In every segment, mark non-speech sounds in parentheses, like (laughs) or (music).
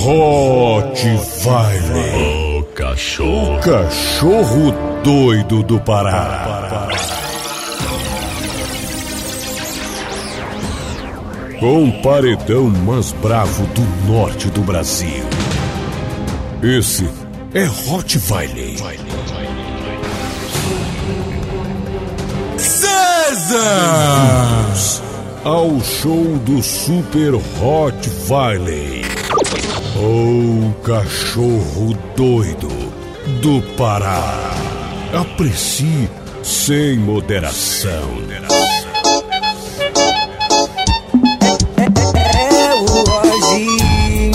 Rottweiler. O cachorro. O cachorro doido do Pará. Com paredão mais bravo do norte do Brasil. Esse é Rottweiler. César! Ao show do Super Rottweiler. O cachorro doido do Pará. Aprecie sem moderação. É o Roginho.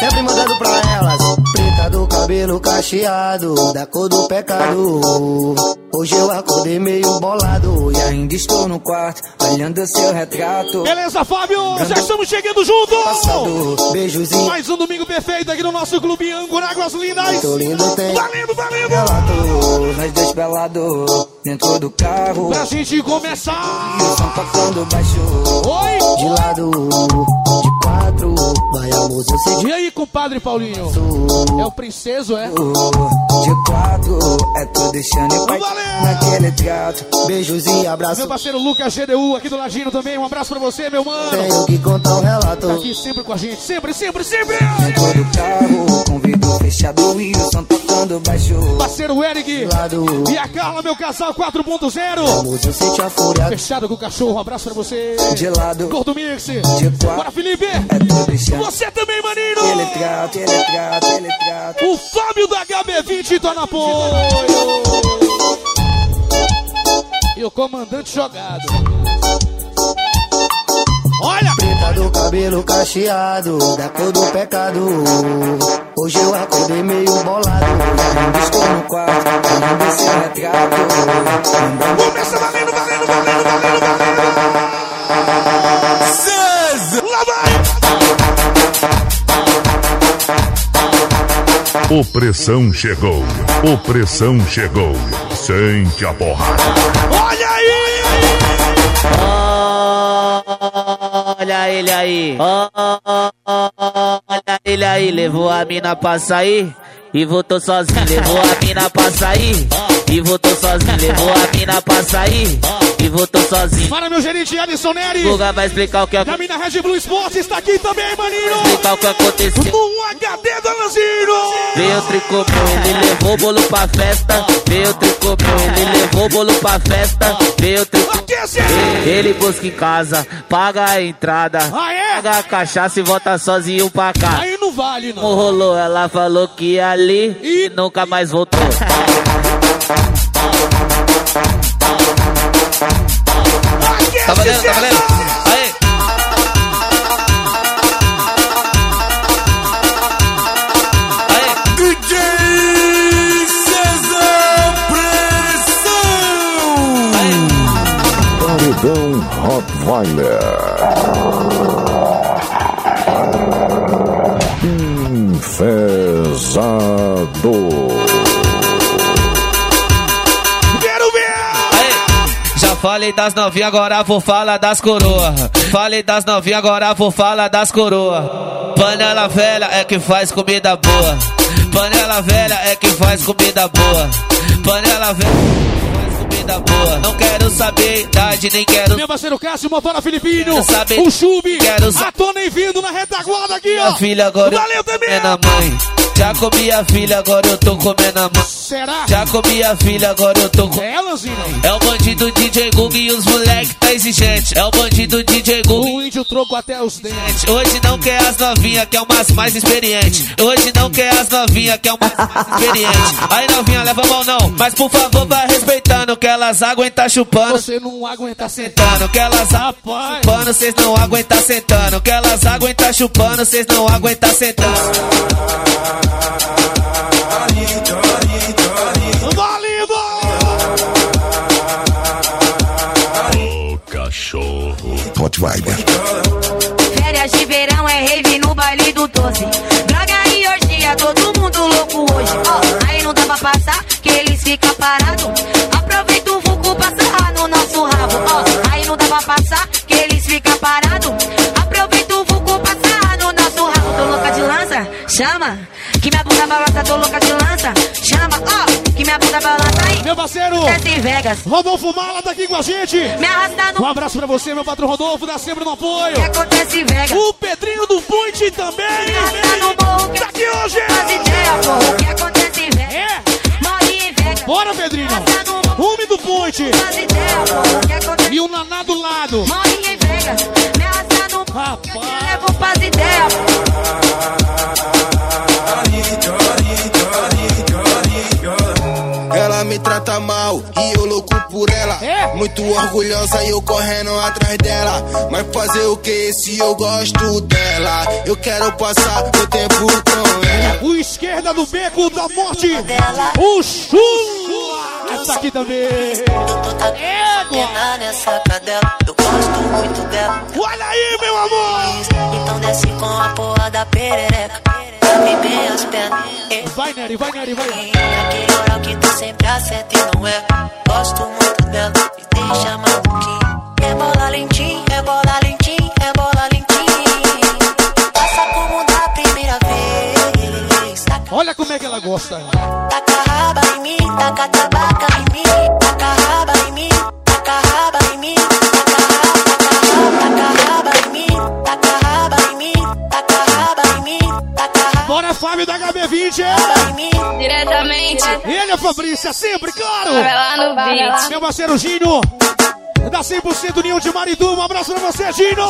Sempre mandando pra elas. Preta do cabelo cacheado, da cor do pecado. Hoje eu acordei meio bolado e ainda estou no quarto, olhando seu retrato. Beleza, Fábio? Já estamos chegando juntos! Passado, beijos e Mais um domingo perfeito aqui no nosso clube Âncora Águas Lindas. tô lindo tem Valendo, valendo! Nós dois pelados dentro do carro. Pra gente começar! E o som tocando baixo. Oi! De lado, de quatro. Vai sei E aí, compadre Paulinho? disso. É o princeso, é? De quatro, é tô deixando Valeu! Naquele trato. Beijos e abraços. Meu parceiro Lucas GDU aqui do ladinho também. Um abraço pra você, meu mano. Tenho que contar um relato. Tá aqui sempre com a gente. Sempre, sempre, sempre! Dentro do carro, com vidro fechado e o som tocando baixo. Parceiro Eric lado, e a Carla, meu casal 4.0. amor, eu senti a fúria. Fechado com o cachorro. Um abraço pra você. De lado, Gordo Mix. de quatro. Bora, Felipe! É. Você também, Ele maninho! trato, ele trato, ele trato. O Fábio da HB20 tá no apoio. E o comandante jogado. Olha! Preta do cabelo cacheado, da cor do pecado. Hoje eu acordei meio bolado. Ainda estou no quarto, olhando esse retrato. Começa valendo, valendo, valendo, valendo, valendo. César! Lá vai! Opressão chegou. Opressão chegou. Sente a porrada. Olha aí! Olha ele aí. Olha ele aí. Levou a mina pra sair e voltou sozinho. Levou a mina pra sair e voltou sozinho. Levou a mina pra sair e voltou sozinho. Para meu gerente Alisson Neri. Guga vai explicar o que aconteceu. mina Red Blue Sports está aqui também, maninho. Explicar o que aconteceu. No HD do Alanzino. Veio o tricô ele levou o bolo pra festa. Veio o tricô ele levou o bolo pra festa. Veio tricô. Ele busca em casa, paga a entrada. Ah, é? Paga a cachaça e volta sozinho pra cá. Aí não vale, não. Como rolou, ela falou que ali e nunca mais voltou. Tá valendo, tá valendo? Aí. Aí. DJ César Pressão! Paredão Rottweiler. Enfesado. Falei das novinhas, agora vou falar das coroa. Falei das novinhas, agora vou falar das coroa. Panela velha é que faz comida boa. Panela velha é que faz comida boa. Panela velha faz comida boa. Não quero saber idade, nem quero Meu parceiro Cássio, motora Filipinho. Quero saber- O Chube. Quero sa- A Tony vindo na retaguarda aqui, ó. minha filha, agora Valeu eu tô também. comendo a mãe. Já comi a filha, agora eu tô comendo a mãe. Será? Já comi a filha, agora eu tô comendo. É, Lanzino? É o bandido DJ Gug e os moleque tá exigente. É o bandido DJ Gug. O índio troco até os dentes. Hoje não quer as novinha, quer umas mais experiente. Hoje não quer as novinha, quer umas mais experiente. Aí novinha, leva a mão não. Mas por favor, vai respeitando que elas aguentam chupando. Você não aguenta. Sentando, que elas Rapaz. chupando, cês não aguentam sentando. Que elas aguentam chupando, cês não aguentam sentando. Rottweiler. Férias de verão é rave no baile do 12. Droga e orgia, todo mundo louco hoje. Oh, aí não dá pra passar, que eles ficam parados. Aproveita o vulco pra sarrar no nosso rabo. Oh, aí não dá pra passar, que eles ficam parados. Aproveita o vulco pra sarrar no nosso rabo. Tô louca de lança? Chama! Tô louca de lança. Chama, ó, que minha bunda balança aí. Meu parceiro, Vegas, Rodolfo Mala tá aqui com a gente. me arrasta Um abraço pra você, meu patrão Rodolfo, dá sempre no apoio. Que acontece em Vegas. O Pedrinho do Point também. Me arrasta no morro, que Tá aqui hoje. faz ideia, porra. O que acontece em Vegas? É, Morre em Vegas. bora Pedrinho. Rume do Point. faz ideia, porra. O que acontece E o Naná do lado. Morre em Vegas. Me arrasta no morro, Rapaz. eu te levo pras ideias. Ela me trata mal e eu louco por ela. É? Muito orgulhosa e eu correndo atrás dela. Mas fazer o que se eu gosto dela? Eu quero passar o tempo com ela. O esquerda do beco da morte. O Chula. Tá aqui também. Égua. nessa cadela, eu gosto muito dela. Olha aí, meu amor. Então desce com a porra da perereca. As pernas. E Vai, Nery, vai, Nery, vai. naquele oral que tu sempre acerta e não é. Gosto muito dela, me deixa maluquinho. É bola lentinho, é bola lentinho, é bola lentinho. Passa como da primeira vez. Olha como é que ela gosta. taca raba em mim, taca tabaca em mim. Fábio da HB20. em mim. Diretamente, Ele é Fabrícia, sempre, claro. lá no beat. Meu parceiro Gino. Da 100% Ninho de Maridu. Um abraço pra você, Gino.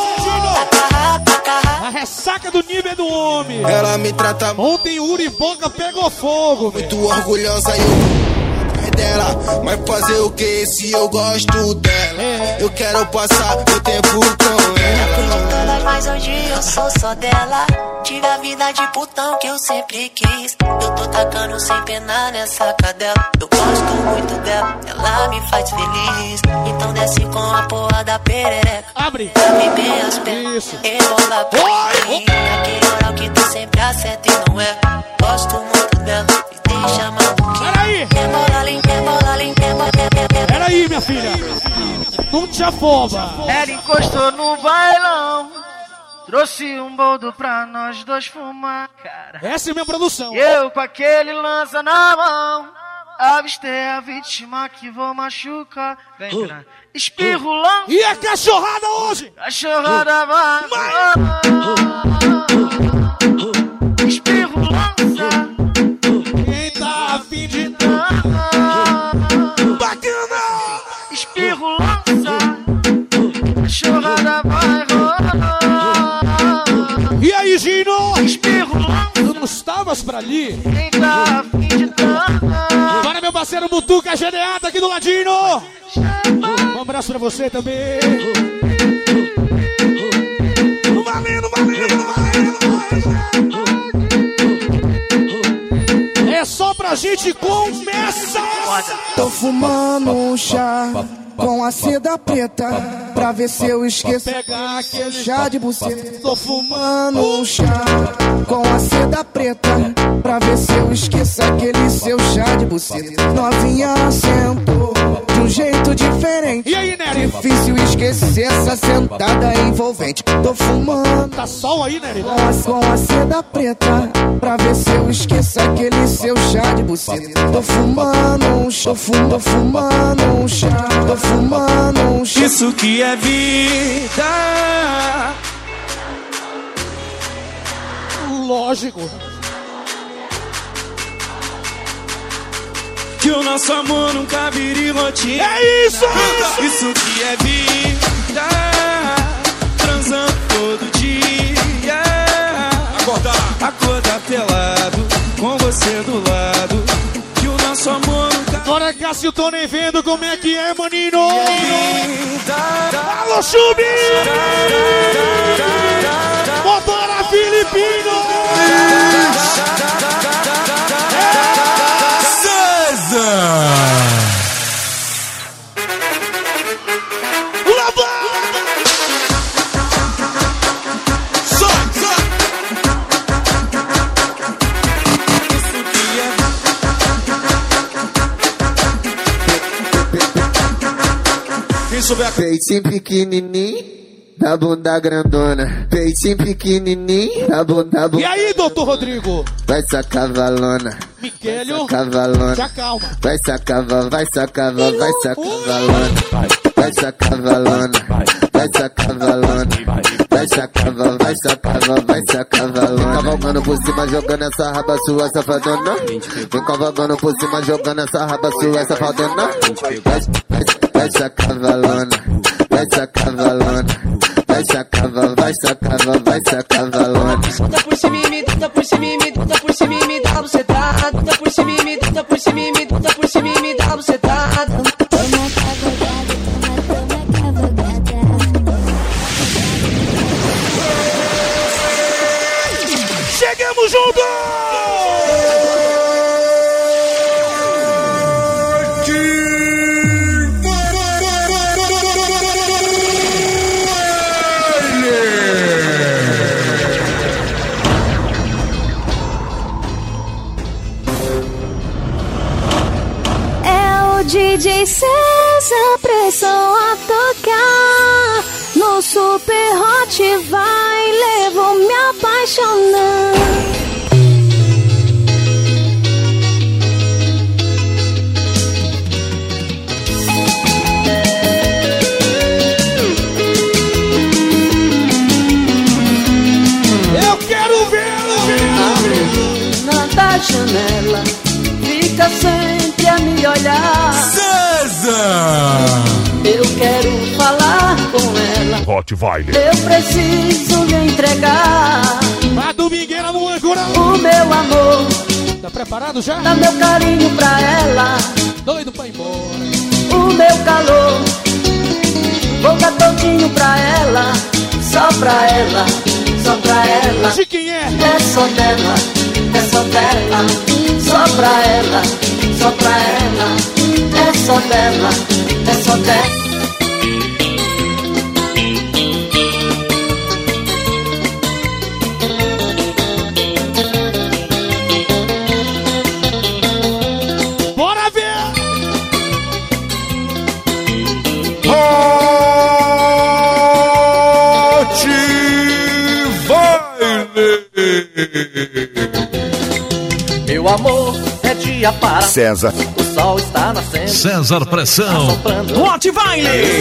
A ressaca do nível é do homem. Ela me trata Ontem o Uriboca pegou fogo. muito orgulhosa e eu dela. Mas fazer o que se eu gosto dela? Eu quero passar o tempo com ela. Mas hoje eu sou só dela. Tive a vida de putão que eu sempre quis. Eu tô tacando sem pena nessa cadela. Eu gosto muito dela, ela me faz feliz. Então desce com a porra da perereca. Abre. Abre bem as pernas. Isso. Rebola pra mim. Naquele oral que tu sempre acerta e não é. Gosto muito dela, me. Peraí. Peraí, minha filha. Não te afoba. Ela encostou no bailão. Trouxe um boldo pra nós dois fumar, cara. Essa é minha produção. E eu com aquele lança na mão. Avistei a vítima que vou machucar. Vem, cara. Espirro lança. E a cachorrada hoje? Cachorrada vai. Espirro bacana? Espirro lança. Cachorrada vai rolar. E aí, Gino? Espirro lança. Tu não estavas pra ali? Quem tá afim de dançar. Para meu parceiro Butuca GDA, tá aqui do ladinho. Um abraço pra você também. Valendo, valendo, valendo, valendo. É só pra gente começar. Tô fumando um chá com a seda preta pra ver se eu esqueço. Pegar aquele Chá de buceta. Tô fumando. Um chá com a seda preta pra ver se eu esqueço aquele seu chá de buceta. Novinha sentou um jeito diferente. E aí, Nery? Difícil esquecer essa sentada envolvente. Tô fumando Tá sol aí, Nery? com a, seda preta pra ver se eu esqueço aquele seu chá de buceta. Tô fumando um chá, tô fumando um chá, tô fumando um chá. Isso que é vida. Lógico. Que o nosso amor nunca vire rotina. É isso, isso. Isso que é vida. Transando todo dia. Acordar. Acordar pelado. Com você do lado. Que o nosso amor nunca Agora Cássio tô nem vendo como é que é, maninho. vida. Alô, Chubi! Motora Filipino! Peitinho pequenininho, da bunda grandona. Peitinho pequenininho, da bunda, bunda. E aí, doutor Rodrigo? Vai sacar valona. Miquelio, Cavalona. já calma. Vai sacar, va- vai sacar, va- vai sacar valona. Vai sacar valona. Vai sacar valona. Vai sacar, va- vai sacar, va- vai sacar valona. Cavalgando por cima, jogando essa raba sua safadona. Vem cavalgando por cima, jogando essa raba sua safadona. Vai, vai, vai sacar valona. Vai sacar valona. Vai sacar, va- vai sacar, va- vai sacar valona. Bota por cima e me bota por cima e me bota por cima e me dá bucetada. Bota por cima e me bota por cima e me bota por cima e me dá bucetada. Chegamos É DJ César, pressão a tocar. No Super Hot vai, levo me apaixonando. Me olhar. César! Eu quero falar com ela. Rottweiler. Eu preciso lhe entregar A domingueira no âncora. o meu amor. Tá preparado já? Dá meu carinho pra ela, Doido pra ir embora. o meu calor. Vou dar todinho pra ela, só pra ela, só pra ela. De quem é? É só dela, é só dela, só pra ela, só pra ela. É só dela, é só dela. Meu amor, dia para. César. O sol está nascendo. César Pressão. Os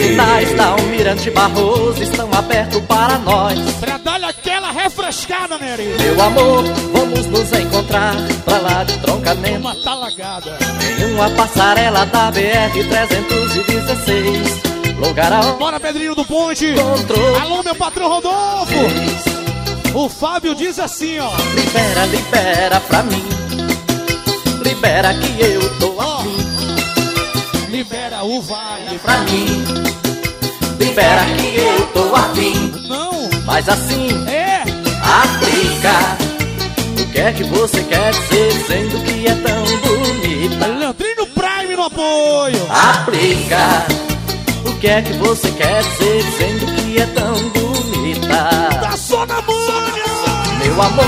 sinais da Almirante Barroso estão abertos para nós. Pra dar aquela refrescada, Nery. Meu amor, vamos nos encontrar pra lá de troncamento. Uma talagada. Em uma passarela da BR-316. Lugar aonde Bora, Pedrinho do Ponte. Encontrou. Alô, meu patrão Rodolfo. O Fábio diz assim, ó. libera, libera pra mim. Libera que eu tô Ó. Libera o vale. pra mim. Libera que eu tô afim. Não. Mas assim, É. aplica. O que é que você quer dizer dizendo que é tão bonita? Leandrino Prime no apoio. Aplica. O que é que você quer dizer dizendo que é tão bonita? Tá só na manha. Meu amor,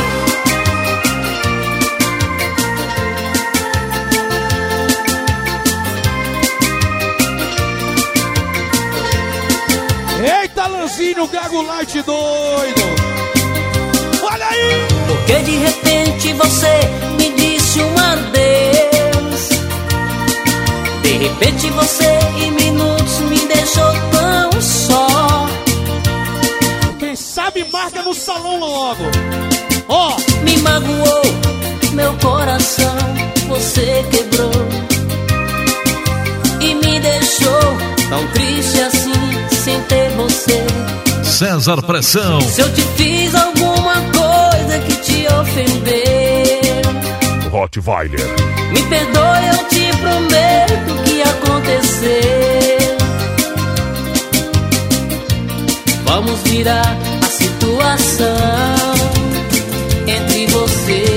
Eita, Lanzinho, Gago Light doido. Olha aí. Porque de repente você me disse um adeus. De repente você em minutos me deixou tão só. Quem sabe marca no salão logo. Ó. Me magoou meu coração, você quebrou. E me deixou tão triste assim. César Pressão. Se eu te fiz alguma coisa que te ofendeu. Rottweiler. Me perdoe, eu te prometo que aconteceu. Vamos virar a situação entre você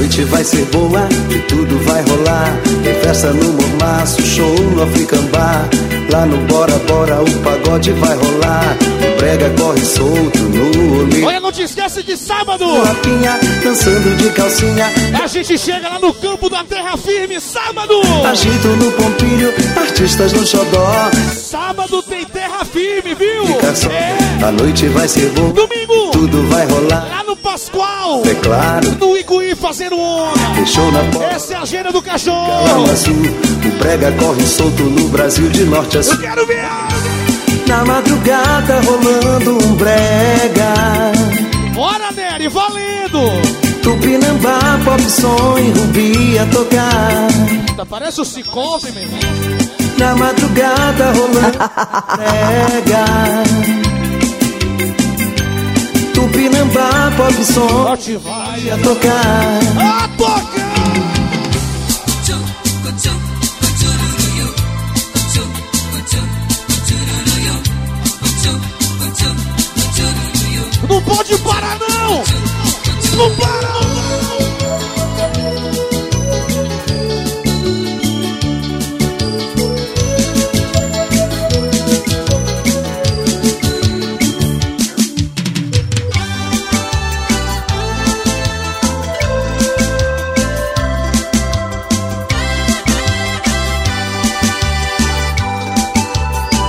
noite vai ser boa e tudo vai rolar. Tem festa no Mormaço, show no African Bar. Lá no Bora Bora o pagode vai rolar. O brega corre solto no olho. Olha, não te esquece de sábado. Lapinha dançando de calcinha. A gente chega lá no campo da Terra Firme, sábado. Agito no pompilho, artistas no xodó. Sábado tem Terra Firme, viu? Fica só. É. A noite vai ser bom. Domingo. Tudo vai rolar. Lá no Pascoal. É claro. No Icuí fazendo onda. Fechou na porta. Essa é a agenda do cachorro. O brega corre solto no Brasil de norte a sul. Eu quero ver. Na madrugada rolando um brega. Bora, Nery, valendo. Tupinambá, pop som e rubi a tocar. Tá, parece o Cicobi, meu irmão. Na madrugada rolando brega. Tupinambá, pop som vai a tocar. a tocar. Pode parar, não! Não para!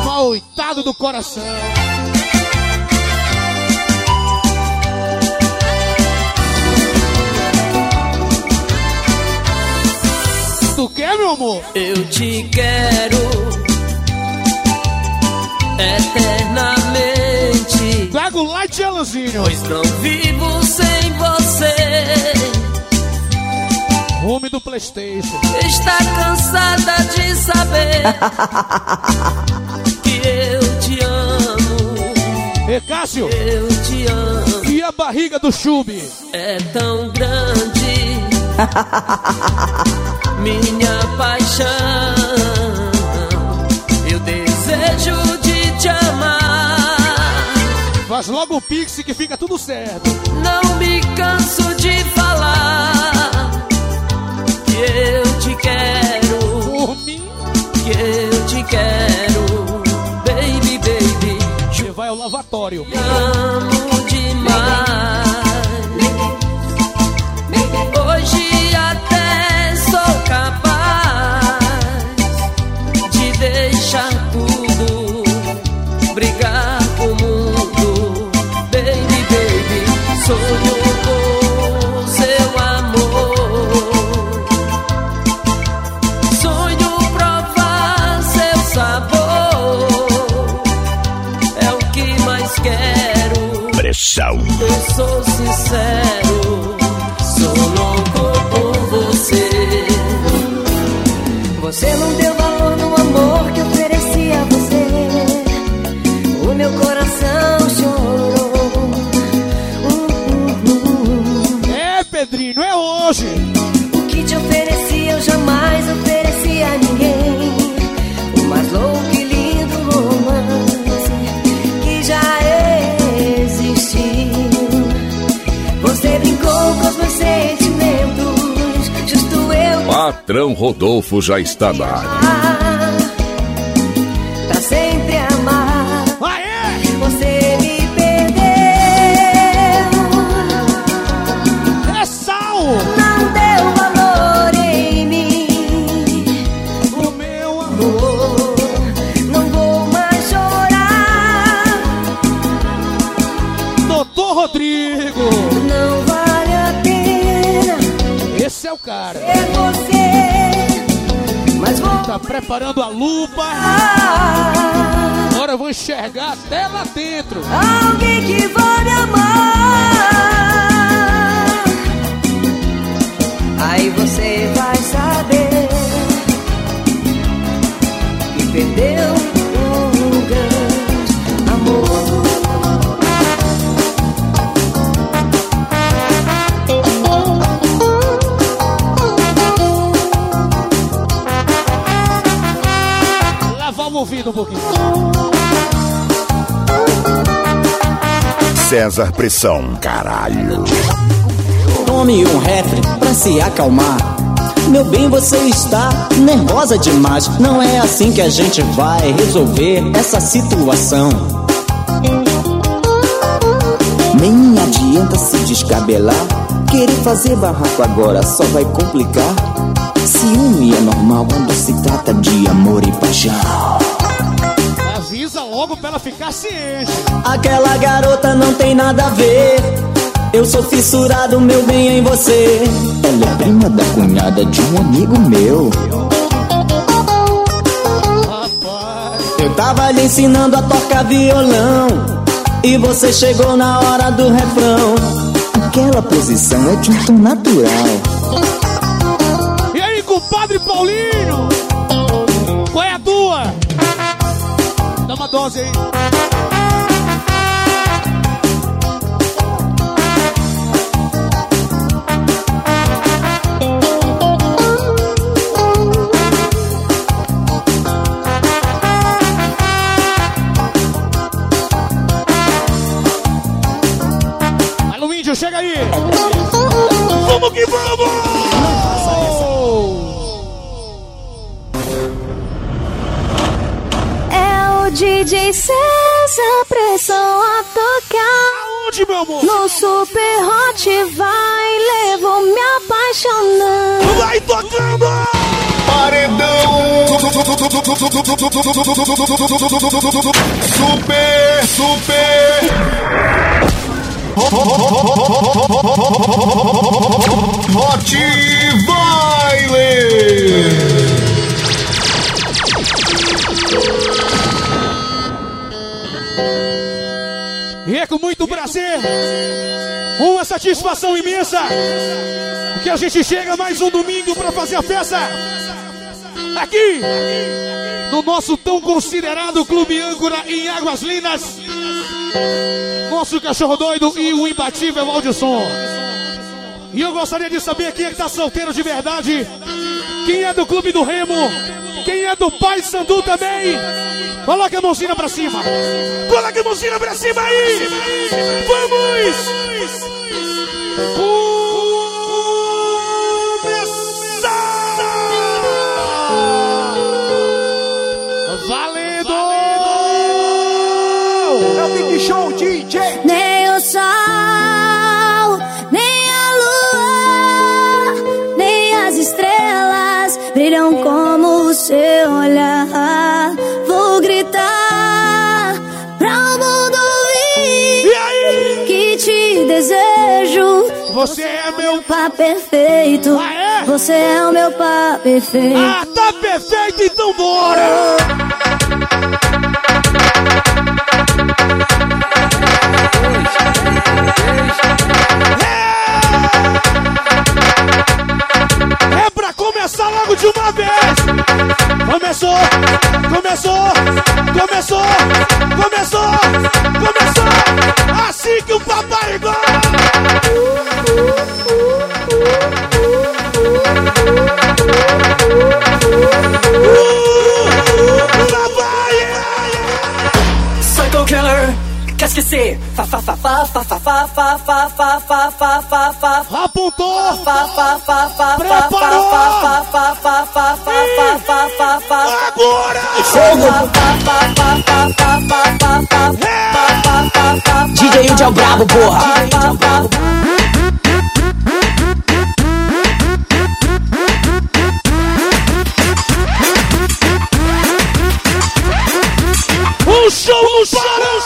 Coitado do coração. Tu quer, meu amor? Eu te quero eternamente. Trago light e Alanzinho. Pois não vivo sem você. Home do Playstation. Está cansada de saber que eu te amo.Ê, Cássio. Eu te amo. E a barriga do Chube? É tão grande (laughs) minha paixão. Eu desejo de te amar. Faz logo o pix que fica tudo certo. Não me canso de falar que eu te quero. Por mim. Que eu te quero, baby, baby. Você vai ao lavatório. Te amo capaz Patrão Rodolfo já está na área. Preparando a lupa. Agora eu vou enxergar até lá dentro. alguém que vai me amar. Aí você vai saber que perdeu ouvido um pouquinho. César Pressão, caralho. Tome um refri pra se acalmar. meu bem, você está nervosa demais. Não é assim que a gente vai resolver essa situação. Nem adianta se descabelar. Querer fazer barraco agora só vai complicar. Ciúme é normal quando se trata de amor e paixão. Logo pra ela ficar ciente. Aquela garota não tem nada a ver. Eu sou fissurado, meu bem, em você. Ela é prima da cunhada de um amigo meu. Eu tava lhe ensinando a tocar violão. E você chegou na hora do refrão. Aquela posição é de um tom natural. E aí, compadre Paulinho? dose, hein? Tocando! Super, super. Hot Baile! E é com muito prazer, uma satisfação imensa, que a gente chega mais um domingo para fazer a festa aqui no nosso tão considerado Clube Âncora em Águas Lindas. Nosso cachorro doido e o imbatível Aldisson. E eu gostaria de saber quem é que tá solteiro de verdade. Quem é do Clube do Remo? Quem é do Pai Sandu também? Coloca a mãozinha pra cima. Coloca a mãozinha pra cima aí. Vamos! Começar! Você é meu pá perfeito. Você é o meu pá perfeito. Ah, tá perfeito, então bora! É pra começar logo de uma vez! Começou! Começou! Começou! Começou! Começou! Assim que o papai Psycho qu'est-ce que c'est Fa fa fa fa fa fa fa fa fa fa fa fa fa fa Apontou Fa fa fa fa Preparou fa fa fa fa fa fa fa fa Agora DJ Udi é o brabo, porra. Show não para!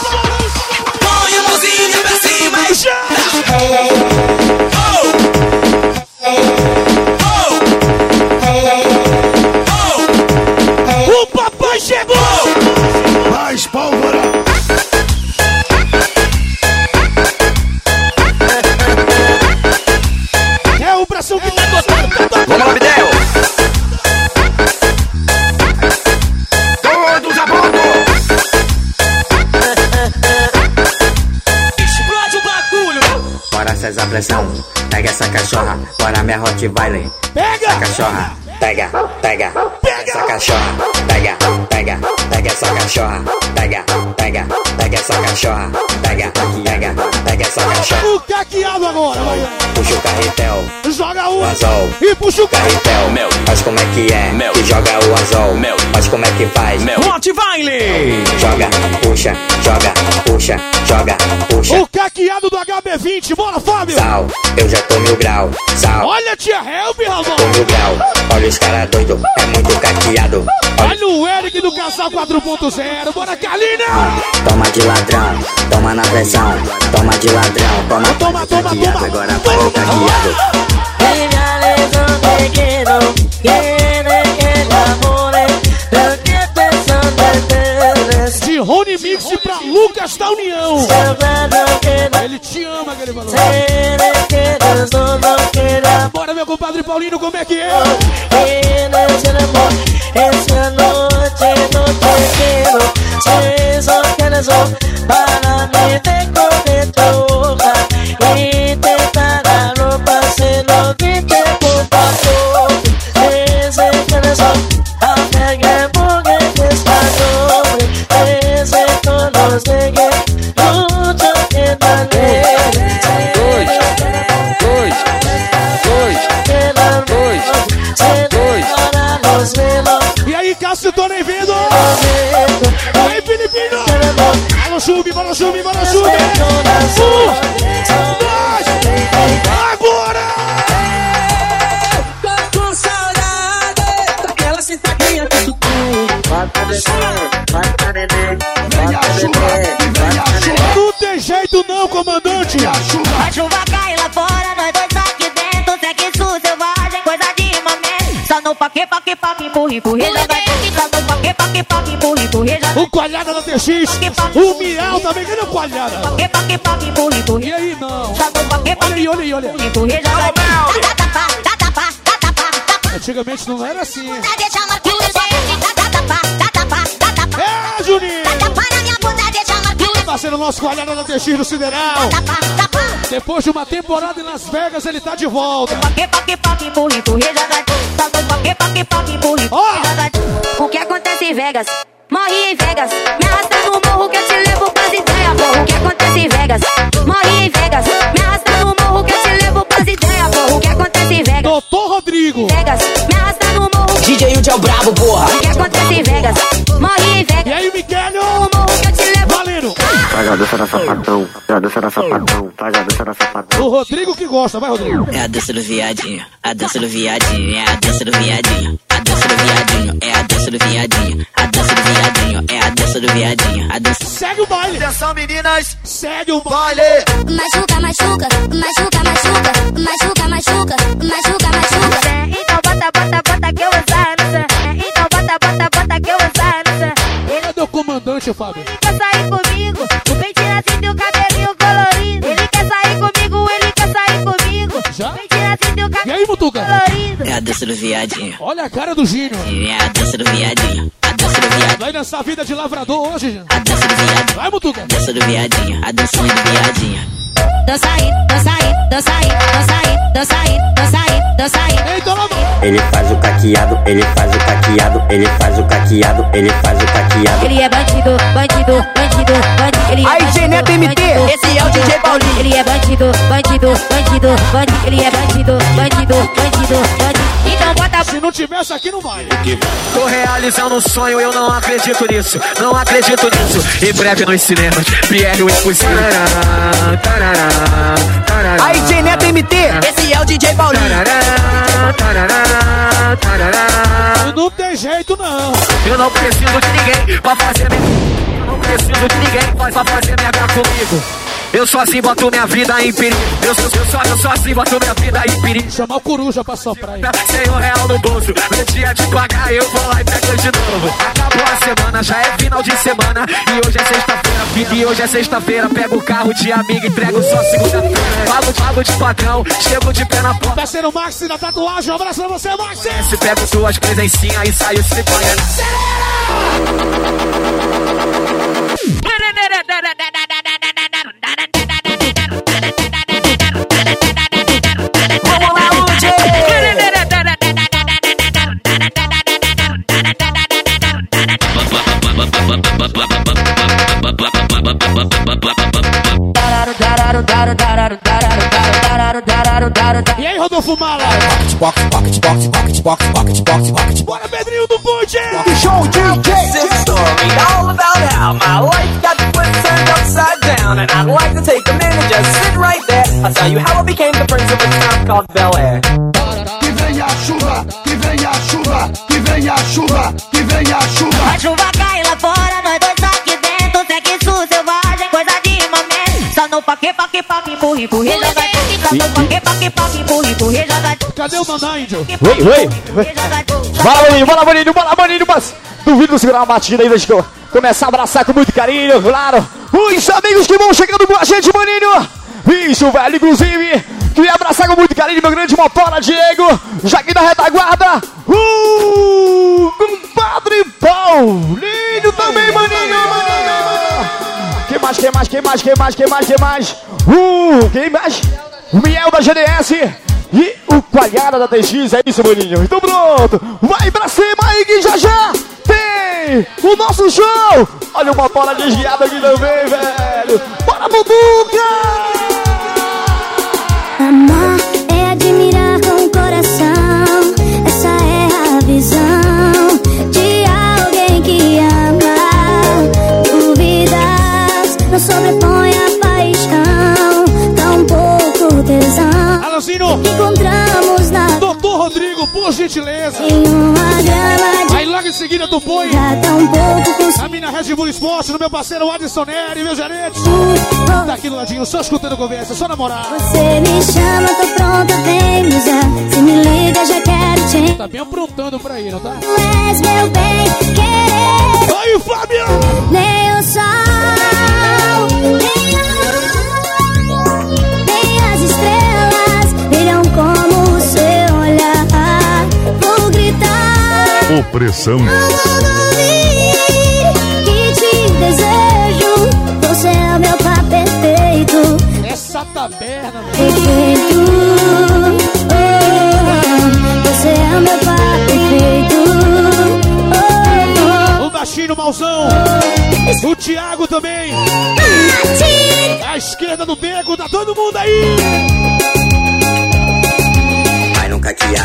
Pega essa cachorra, bora minha Hot Baile. Pega! Essa cachorra, pega, pega, pega essa cachorra, pega, pega, pega essa cachorra, pega, pega, pega essa cachorra, pega, pega, pega essa cachorra. O caqueado agora! Puxa o carretel. Joga o azul e puxa o carretel. Meu, faz como é que é. Meu, que joga o azul. Meu, faz como é que faz. Meu, Hot Baile. joga, puxa, joga, puxa, joga, puxa. O caqueado do HB20, bora, Fábio! Sal, eu já tô mil grau. Sal, Olha a tia Help, Ramon! tô mil grau. Olha os caras doidos, é muito caqueado. Olha o Eric do Casal 4.0, bora, Kalina! Toma de ladrão, toma na pressão. Toma de ladrão, toma, toma, toma, caqueado. Agora faz o caqueado. De Rony Mix pra Lucas da União! Ele te ama, aquele valor! Bora, meu compadre Paulinho, como é que é? Essa noite no terceiro Se só queres para me decorar E tentar a roupa se não te por favor Ese corazón Chube, bora, Chube, bora, Chube! Um, dois, agora! Tô com saudade daquela sentadinha que tu tem. não paque, paque, paque, empurre, empurre, já vai Tá não paque, paque, paque, empurre, empurre, O coalhada da TX, o Miel também, cadê o coalhada? Paque, paque, paque, empurre, empurre E aí, não? Olha aí, olha aí, olha aí Empurre, já vai Tá, tá, tá, tá, tá, tá, tá, tá Antigamente não era assim É, Juninho! Parceiro nosso Coalhada da TX no Sideral. Depois de uma temporada em Las Vegas, ele tá de volta. Joga O que acontece em Vegas? Morri em Vegas. Me arrasta no morro que eu te levo pras ideias, porra. O que acontece em Vegas? Morri em Vegas. Me arrasta no morro que eu te levo pras ideias, porra. O que acontece em Vegas? Doutor Rodrigo. Vegas. Me arrasta no morro. DJ Udi é o brabo, porra. O que acontece em Vegas? Morri em Vegas. E aí, Miguel? Faz a dança da sapatão, a dança da sapatão, faz a dança da sapatão. O Rodrigo que gosta, vai, Rodrigo. É a dança do viadinho, a dança do viadinho, é a dança do viadinho, a dança do viadinho, é a dança do viadinho, a dança do viadinho, é a dança do viadinho, a dança. Segue o baile. Atenção, meninas. Segue o baile. Machuca, machuca, machuca, machuca, machuca, machuca, machuca, machuca. Então bota, bota, bota que eu vou usar céu. Então bota, bota, bota que eu vou usar. Cadê o comandante, Fábio? quer sair comigo. O cabelinho aí, Mutuca? colorido. É a dança do viadinho, Olha a cara do Gino. é a dança do viadinho, a dança do viadinho, Vai dançar a vida de lavrador hoje, Gino. a dança do viadinho, Vai, Mutuca. a dança do viadinho, a dancinha do viadinho. Dança aí, dança aí, dança aí, dança aí, dança aí, dança aí, dança aí. Eita. Ele faz o caqueado, ele faz o caqueado, ele faz o caqueado, ele faz o caqueado. Ele é bandido, bandido, bandido, bandido. Ele é Aí, bandido, Neto MT, bandido, esse é o DJ Paulinho. Ele é bandido, bandido, bandido, bandido. Ele é bandido, bandido, bandido, bandido. Então bota Se não tivesse aqui, não vai. Tô realizando um sonho, eu não acredito nisso. Não acredito nisso. Em breve nos cinemas, Pierre o Impossível. Aí, DJ Neto MT, esse é o DJ Paulinho. Não tem jeito, não. Eu não preciso de ninguém pra fazer preciso de ninguém pra fazer merda comigo. Eu sozinho boto minha vida em perigo. Eu, sou, eu, só, eu sozinho boto minha vida em perigo. Chamar o coruja pra soprar aí. Sem um real no bolso, no dia de pagar eu vou lá e pego de novo. Acabou a semana, já é final de semana. E hoje é sexta-feira, e hoje é sexta-feira. Pego o carro de amigo, entrego só segunda-feira. Pago, pago de patrão, chego de pé na porta. Parceiro Maxi da tatuagem, um abraço pra você, Maxi. Se pego suas presencinhas e saio se banhando. Vamos Rodolfo Mala. Bora, Pedrinho do Bunde. Show DJ. This story all about how my life got flipped turned upside down, and I'd like to take a minute, just sit right there. I'll tell you how I became the prince of a town called Bel Air. Que venha a chuva, que venha a chuva, que venha a chuva, que venha a chuva. A chuva Só no paque, paque, paque, empurra, empurra, joga. Só no paque, paque, paque, empurra, empurra, joga. Cadê o Naná, Índio? Oi, oi. Bora, Boninho, bora, Boninho, bora, Boninho, mas duvido segurar uma batida aí, deixa eu começar a abraçar com muito carinho, claro. Os amigos que vão chegando com a gente, Boninho. Isso, velho, inclusive, queria abraçar com muito carinho meu grande motora, Diego, já aqui da retaguarda. Uh, compadre Paulinho também, Boninho. Quem mais, quem mais, quem mais, quem mais, quem mais, quem mais? Uh, quem mais? O Miel da GDS e o Coalhada da TX, é isso, Boninho? Então pronto, vai pra cima aí que já já tem o nosso show! Olha uma bola desviada aqui também, velho! Bora, Bubuca! Gentileza. Aí logo em seguida tu põe tão pouco a mina Red Bull Esporte no meu parceiro Adson Neri, meu gerente. Tá aqui do ladinho, só escutando conversa, só namorar. Você me chama, tô pronta, vem me usar. Se me liga, já quero te Tá bem aprontando pra aí, não tá? Tu és meu bem querer. Aí, Fábio! Nem o sol, Opressão. Que te desejo, você é o meu par perfeito. Essa taberna, Perfeito, oh, você é o meu par perfeito. Oh, O Baixinho Malzão. O Thiago também. À esquerda do beco, tá todo mundo aí.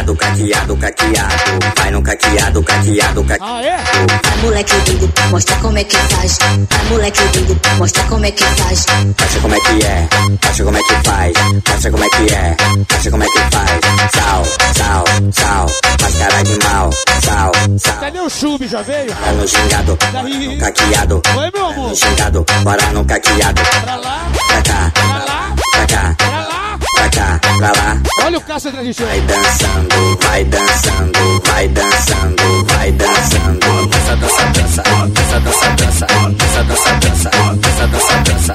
Caqueado, caqueado, caqueado. Vai no caqueado, caqueado, caqueado. Ah, é? Vai moleque lindo, mostra como é que faz. Vai moleque lindo, mostra como é que faz. Mostra como é que é, mostra como é que faz. Mostra como é que é, mostra como é que faz. Sal, sal, sal. Faz cara de mal. Sal, sal. Cadê o Chube? Já veio? Tá no gingado, bora no caqueado. Oi, meu Tá amor. no gingado, bora no caqueado. Pra lá, Pra cá, pra lá, pra cá, pra lá. Pra cá, pra lá. Olha o Cássio atrás de. Vai dançando, vai dançando, vai dançando, vai dançando. Dança, dança, dança, dança, dança, dança, dança, dança, dança, dança, dança, dança.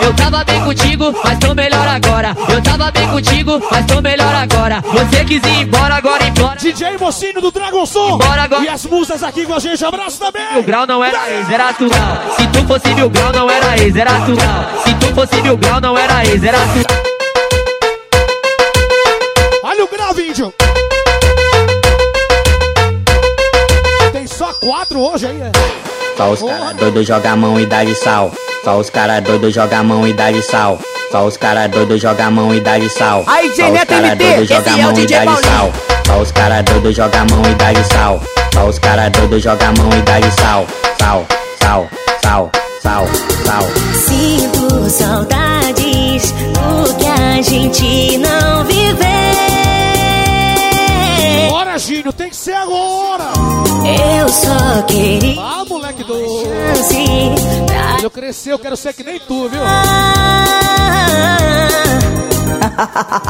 Eu tava bem contigo, mas tô melhor agora. Eu tava bem contigo, mas tô melhor agora. Você quis ir embora, agora embora. DJ Mocinho do Dragon Som. Bora agora. E as musas aqui com a gente. Abraço também. Mil grau não era ex, era tu não. Se tu fosse mil grau não era ex, era tu não. Se tu fosse mil grau não era ex, era tu. Olha o grave, índio. Tem só quatro hoje aí, é? Só os cara doido joga a mão e dá de sal. Só os cara doido joga a mão e dá de sal. Só os cara doido joga a mão e dá de sal. Aí, Só os cara doido joga a é mão e dá de sal. Só os cara doido joga a mão e dá de sal. Só os cara doido joga a mão e dá de sal. Sal, sal, sal, sal, sal. Sinto saudades do que a gente não viveu. Bora, Gino, tem que ser agora. Eu só queria Ah, moleque do. pra Eu cresci, eu quero ser que nem tu, viu? (laughs)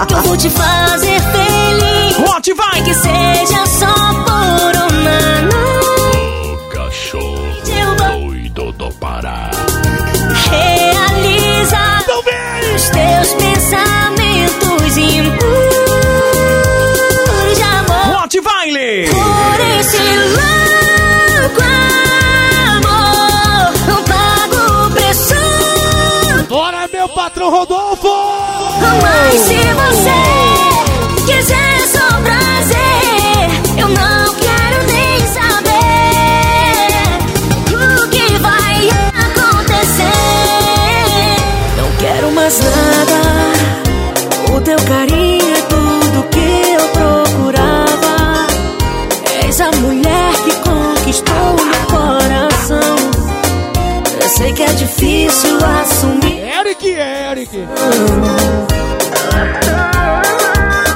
que eu vou te fazer feliz. Vai? Que seja só por uma noite. Os teus pensamentos impuros de amor. Vai, Lê? Por esse louco amor, não pago o preço. Bora, meu patrão Rodolfo! Mas se você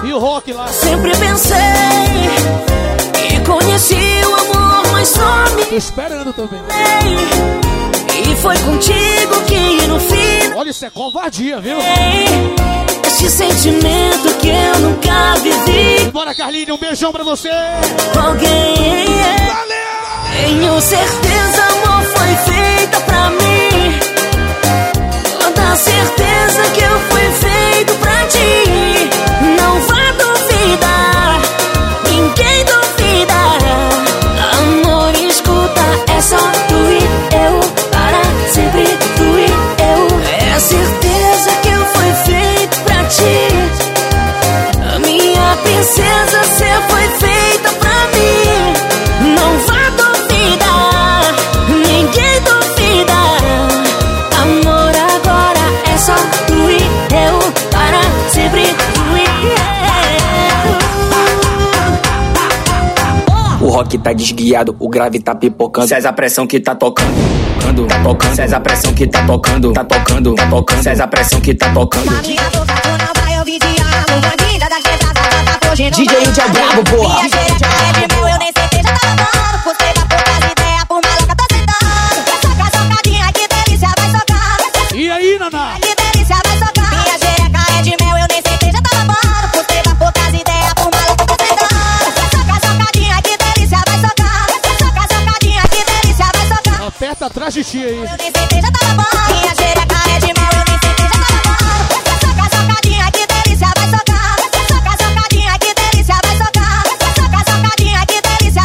E o rock lá. Sempre pensei e conheci o amor, mas só me Tô esperando também. E foi contigo que no fim Olha, isso é covardia, viu? Esse sentimento que eu nunca vivi Bora, Carlinhos, um beijão pra você. Alguém Tenho certeza, Rock tá desguiado, o grave tá pipocando. César a pressão que tá tocando. Tocando, tá tocando. César a pressão que tá tocando. Tá tocando, tá tocando. César a pressão que tá tocando. DJ Índia é brabo, porra. Minha xereca é de mel, eu nem sentei, já tava bom.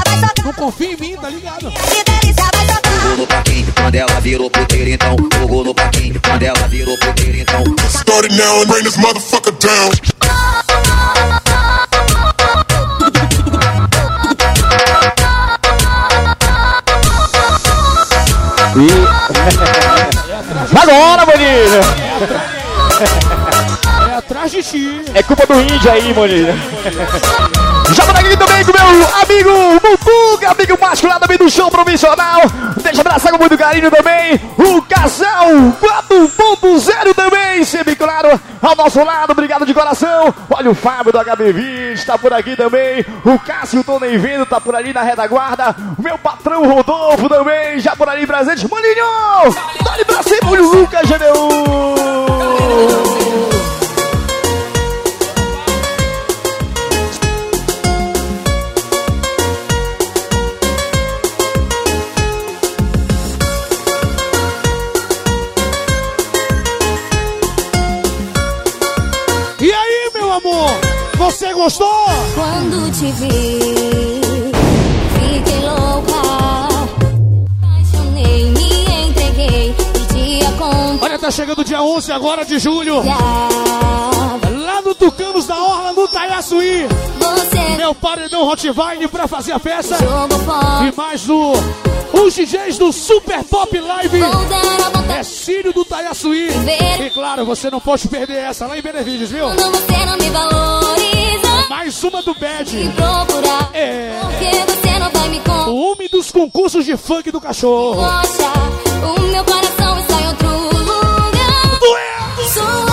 Vai socar. Não confia em mim, tá ligado? Que delícia, vai socar. Jogou no paquinho, quando ela virou puteiro então. Jogou no paquinho, quando ela virou puteiro então. It now and bring this motherfucker E... Agora, Bonilha! É atrás de ti. É culpa do índio aí, Bonilha. Já por aqui também com meu amigo Mutuga, amigo másculo lá também do show provisional. Deixa abraçar com muito carinho também. O casal 4.0 também, sempre claro, ao nosso lado. Obrigado de coração. Olha o Fábio do HB20, tá por aqui também. O Cássio, tô nem vendo, tá por ali na retaguarda. O meu patrão Rodolfo também, já por ali presente. Maninho, dá-lhe pra cima, o Lucas Gedeon. Gostou? Quando te vi, fiquei louca. Apaixonei, me entreguei, pedi a conta. Olha, tá chegando dia 11 agora de julho. Lá no Tucanos da Orla, no Taiaçuí. Meu paredão Rottweiler pra fazer a festa. E mais o, os DJs do Super Pop Live. É Círio do Taiaçuí. E claro, você não pode perder essa lá em Benevídeos, viu? Quando você não me valoriza, Mais uma do Bad. É. O homem dos concursos de funk do cachorro. Poxa, o meu coração está em outro lugar. Sou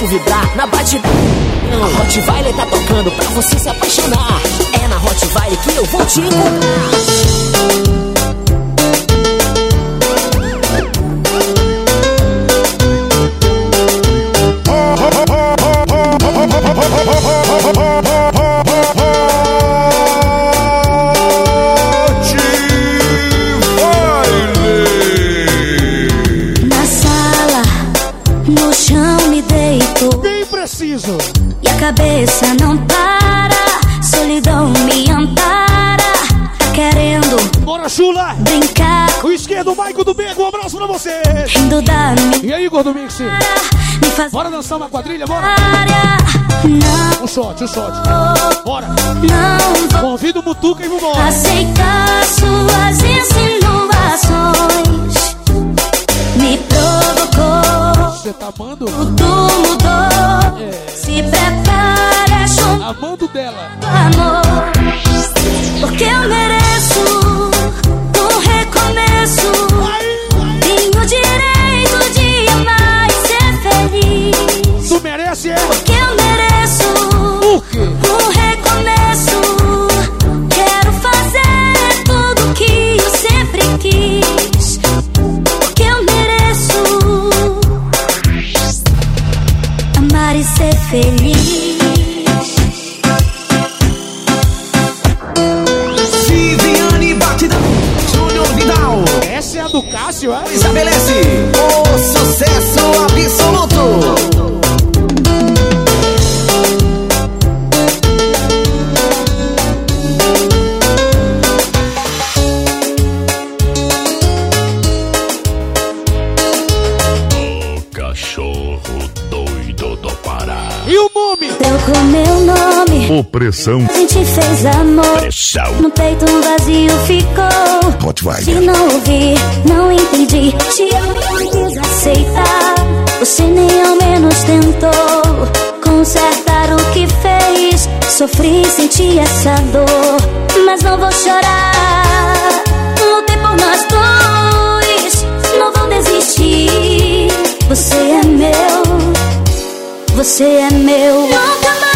corpo vibrar na batidão. A Rottweiler tá tocando pra você se apaixonar. É na Rottweiler que eu vou te encontrar. Na (laughs) aí, Gordo Mix? Bora dançar uma quadrilha, bora. Um shot, um shot. Bora. Convido o Mutuca e vambora. aceitar suas insinuações. Me provocou, Você tá amando? tudo mudou. Se prepare, chuva Amando dela. amor. Porque eu mereço um recomeço. Quê? um recomeço. Quero fazer tudo que eu sempre quis. Porque eu mereço amar e ser feliz. Viviane Batidão, Júnior Vidal. Essa é a do Cássio, é? Estabelece nome. Opressão. A gente fez amor. Pressão. No peito um vazio ficou. Rottweiler. Se não ouvi, não entendi. Te amo e quis aceitar. Você nem ao menos tentou consertar o que fez. Sofri, senti essa dor, mas não vou chorar. Lutei por nós dois, não vou desistir. Você é meu, você é meu. Nunca mais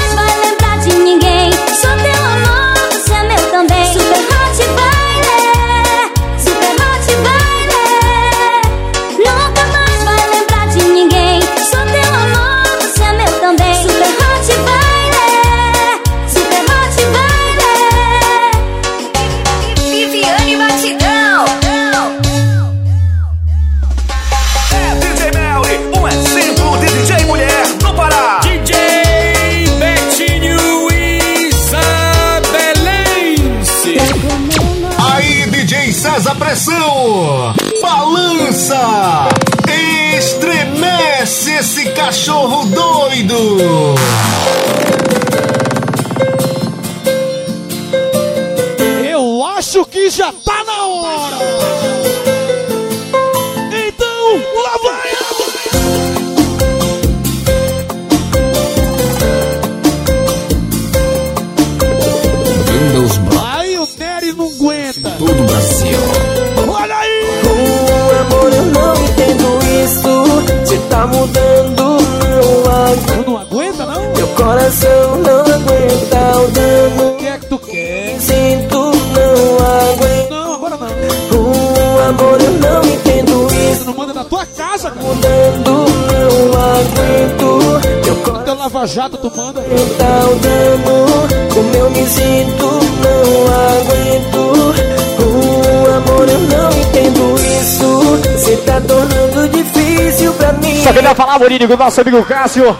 na tua casa, cara. Mudando, não aguento. Meu coração. Teu lava-jato tu manda. Tá o dano, como eu me sinto, não aguento. Oh, amor, eu não entendo isso. Se tá tornando difícil pra mim. Só queria falar, Boninho, com o nosso amigo Cássio.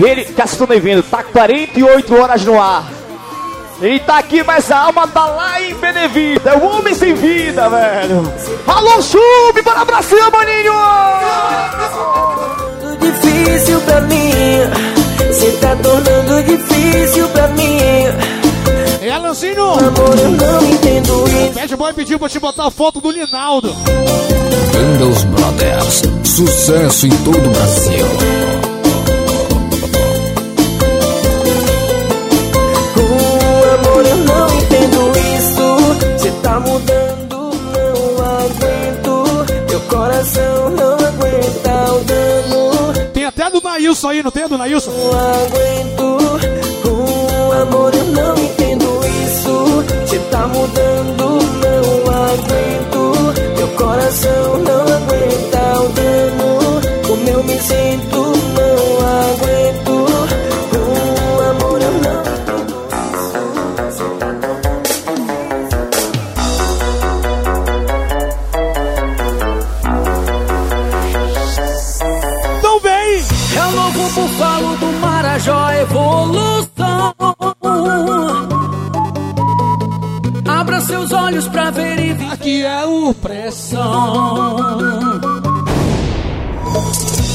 Ele, Cássio, tô bem-vindo, tá 48 horas no ar. Ele tá aqui, mas a alma tá lá em Benevida. É o homem sem vida, velho. Alô, Chube, bora pra cima, Boninho! difícil pra mim. Se tá tornando difícil pra mim. É, Alanzinho. Amor, eu não entendo isso. Bad Boy pediu pra te botar a foto do Linaldo. Windows Brothers. Sucesso em todo o Brasil. Oh, amor, eu não entendo isso. Se tá mudando, Nailson aí, não tem do Nailson? Não aguento. Oh, amor, eu não entendo isso. Se tá mudando,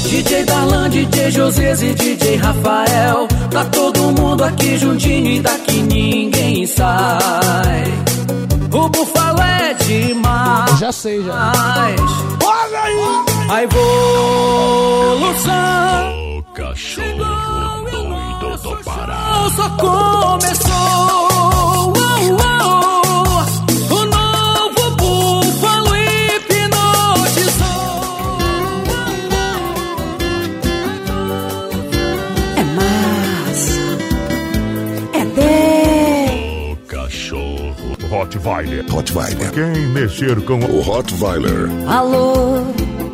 DJ Darlan, DJ José e DJ Rafael. Tá todo mundo aqui juntinho e daqui ninguém sai. O bufalo é demais. Já sei, já. Olha aí! A evolução O cachorro doido do Pará. só começou. Rottweiler. Rottweiler. Quem mexer com o Rottweiler? Alô,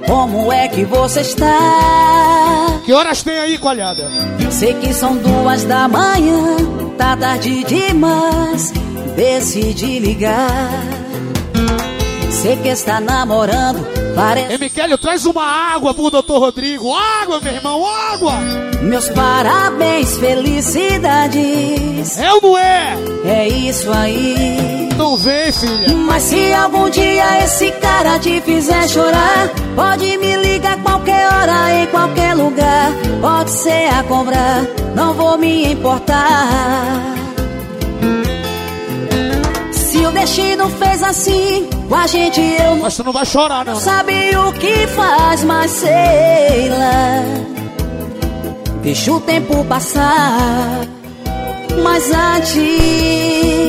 como é que você está? Que horas tem aí, coalhada? Sei que são duas da manhã, tá tarde demais. Decidi ligar. Sei que está namorando, parece. Ei, Miquelio, traz uma água pro doutor Rodrigo. Água, meu irmão, água! Meus parabéns, felicidades. É ou não é? É isso aí. Vem, filha. Mas se algum dia esse cara te fizer chorar, pode me ligar qualquer hora, em qualquer lugar. Pode ser a cobrar, não vou me importar. Se o destino fez assim, com a gente eu não Mas tu não vai chorar, não. sabe o que faz, mas sei lá. Deixa o tempo passar, mas antes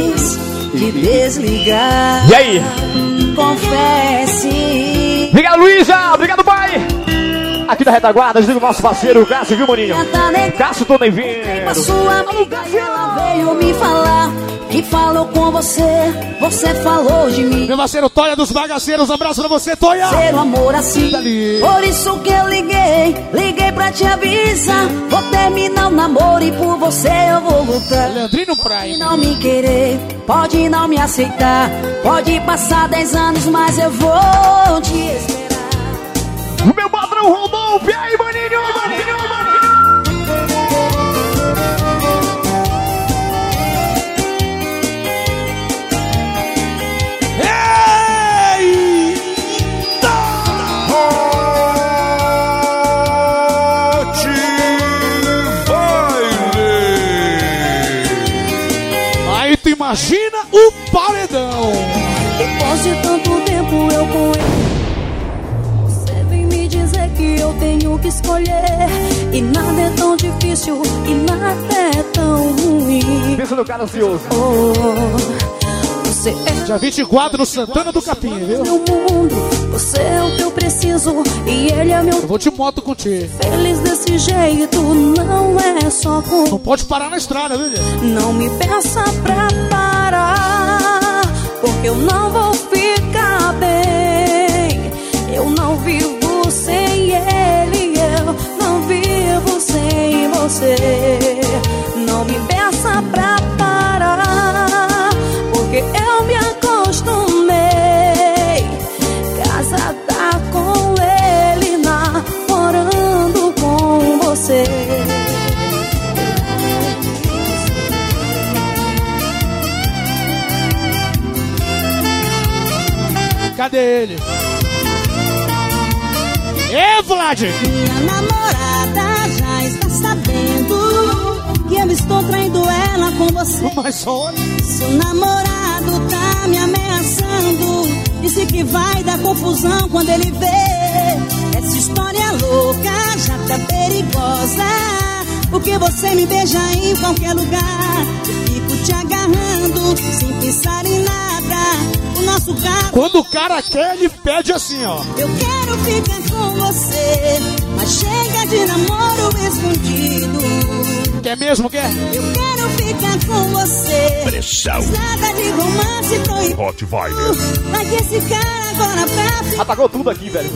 de desligar, E aí? confesse. Obrigado, Luísa! Obrigado, da retaguarda, do nosso parceiro, Cássio, viu, Maninho? Cássio, tô bem vindo. sua amiga e ela veio me falar que falou com você, você falou de mim. Meu parceiro Toia dos Bagaceiros, abraço pra você, Toia! Ser um amor assim, Dali. por isso que eu liguei, liguei pra te avisar. Vou terminar o namoro e por você eu vou lutar. Leandrino Pode Praia. não me querer, pode não me aceitar. Pode passar 10 anos, mas eu vou te esperar. O meu padrão Rodolfo, imagina o paredão. Depois de tanto tempo eu com ele. Você vem me dizer que eu tenho que escolher. E nada é tão difícil, e nada é tão ruim. Pensa no cara ansioso. Oh, você é Dia 24 no Santana do Capim, viu? meu mundo, você é o que eu preciso. E ele é meu Eu vou de moto contigo. feliz desse jeito. Não é só com. Não pode parar na estrada, viu? Não me peça pra parar, porque eu não vou ficar bem. Eu não vivo sem ele, eu não vivo sem você. Não me peça pra parar, Cadê ele? Ê, Vlad! Minha namorada já está sabendo que eu estou traindo ela com você. Mas olha. Seu namorado tá me ameaçando. Disse que vai dar confusão quando ele vê. Essa história louca já tá perigosa. Porque você me beija em qualquer lugar. Eu fico te agarrando sem pensar em nada. O nosso carro. Quando o cara quer, ele pede assim, ó. Eu quero ficar com você, mas chega de namoro escondido. Quer mesmo, quer? Eu quero ficar com você. Pressão. Nada de romance proibido. Rottweiler. Mas esse cara agora pra ficar. Apagou tudo aqui, velho.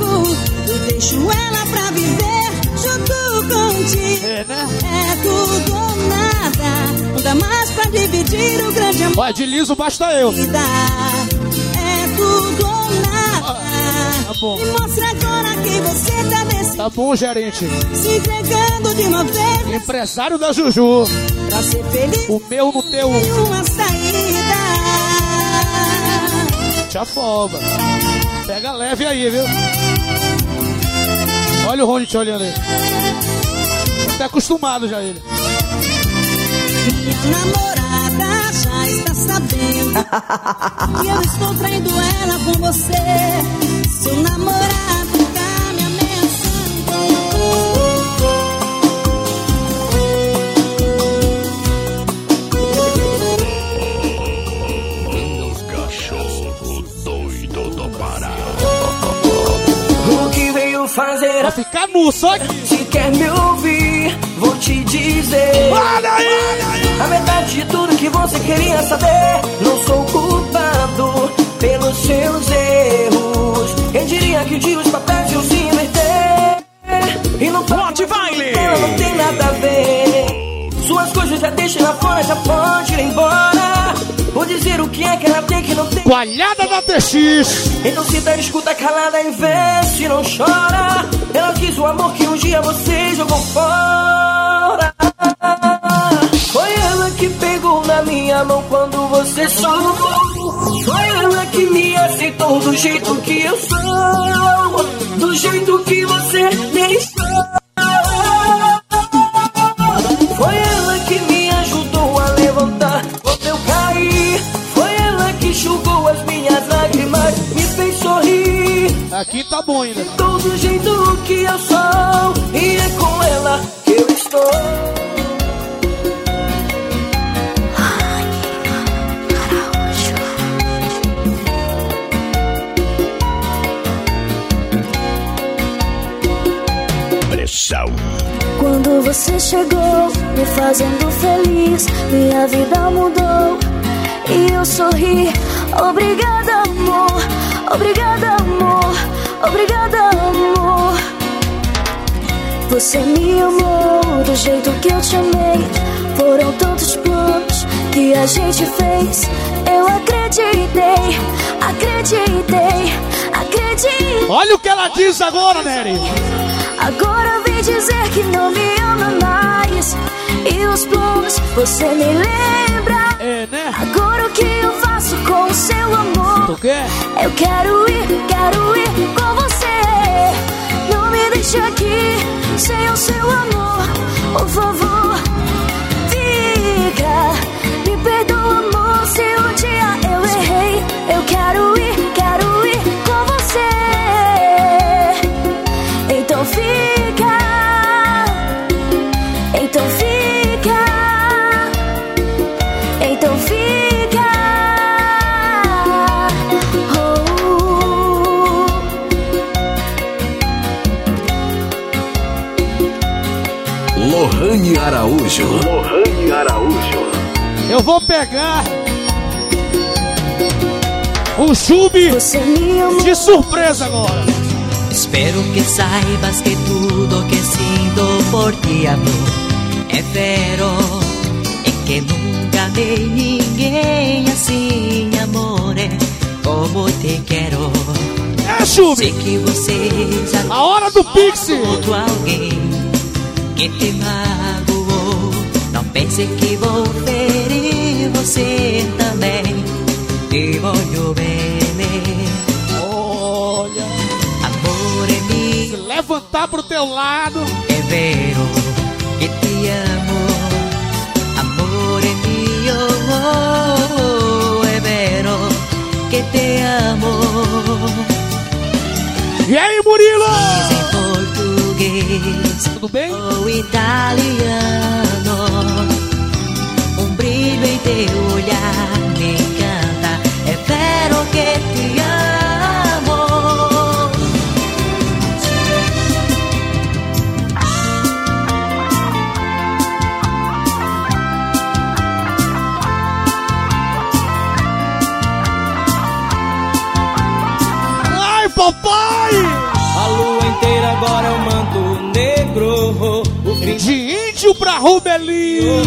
Eu deixo ela pra viver junto contigo. É, né? É tudo ou nada. Não dá mais pra dividir o grande amor. Olha, de liso basta eu. É tudo ou nada. Tá bom. Mostra agora que você tá nesse. Tá bom, gerente. Se entregando de uma vez Empresário da Juju. pra ser feliz. O meu no teu. Uma saída. Te afoba. Pega leve aí, viu? Olha o Rony te olhando aí. Tá acostumado já ele. Namorada já que eu estou traindo ela com você. Seu namorado tá me Os cachorro doido do Pará. O que veio fazer? Vai ficar nu, só aqui. Se quer me ouvir, vou te dizer. Olha aí! A metade de tudo que você queria saber. Não sou culpado pelos seus erros. Quem diria que um dia os papéis iam se inverter? E não pode baile! Não tem nada a ver. Suas coisas já deixa lá fora, já pode ir embora. Vou dizer o que é que ela tem que não tem. Coalhada da TX. Então se tá escuta calada de não chora. Ela quis o amor que um dia você jogou fora. Que pegou na minha mão quando você chorou. Foi ela que me aceitou do jeito que eu sou. Do jeito que você deixou. Foi ela que me ajudou a levantar quando eu caí. Foi ela que enxugou as minhas lágrimas, me fez sorrir. Aqui tá bom ainda. Todo jeito que eu sou, e é com ela que eu estou. Quando você chegou, me fazendo feliz, minha vida mudou e eu sorri. Obrigada, amor, obrigada, amor, obrigada, amor. Você me amou do jeito que eu te amei. Foram tantos planos que a gente fez. Eu acreditei, acreditei, acreditei. Olha o que ela diz agora, Nery. Agora dizer que não me ama mais. E os planos você me lembra. É, né? Agora o que eu faço com o seu amor? Tu quer? Eu quero ir, quero ir com você. Não me deixe aqui sem o seu amor. Por favor, fica. Araújo. Lohane Araújo. Eu vou pegar o chub de surpresa agora. Espero que saibas que tudo que sinto por ti, amor, é vero. E que nunca amei ninguém assim, amore, como te quero. É, Chub! Sei que você já A hora do Pixie! outro alguém que te magoou. Pense que vou ferir você também. Ti voglio bene. Olha. Amore mio. Se levantar pro teu lado. È vero che ti amo, amore mio, oh, è vero che te amo. E aí, Murilo? Diz em português Tudo bem? ou italiano, teu olhar me encanta. É vero que te amo. Ai, papai! A lua inteira agora é o manto negro. O fim De índio pra Rubelinho.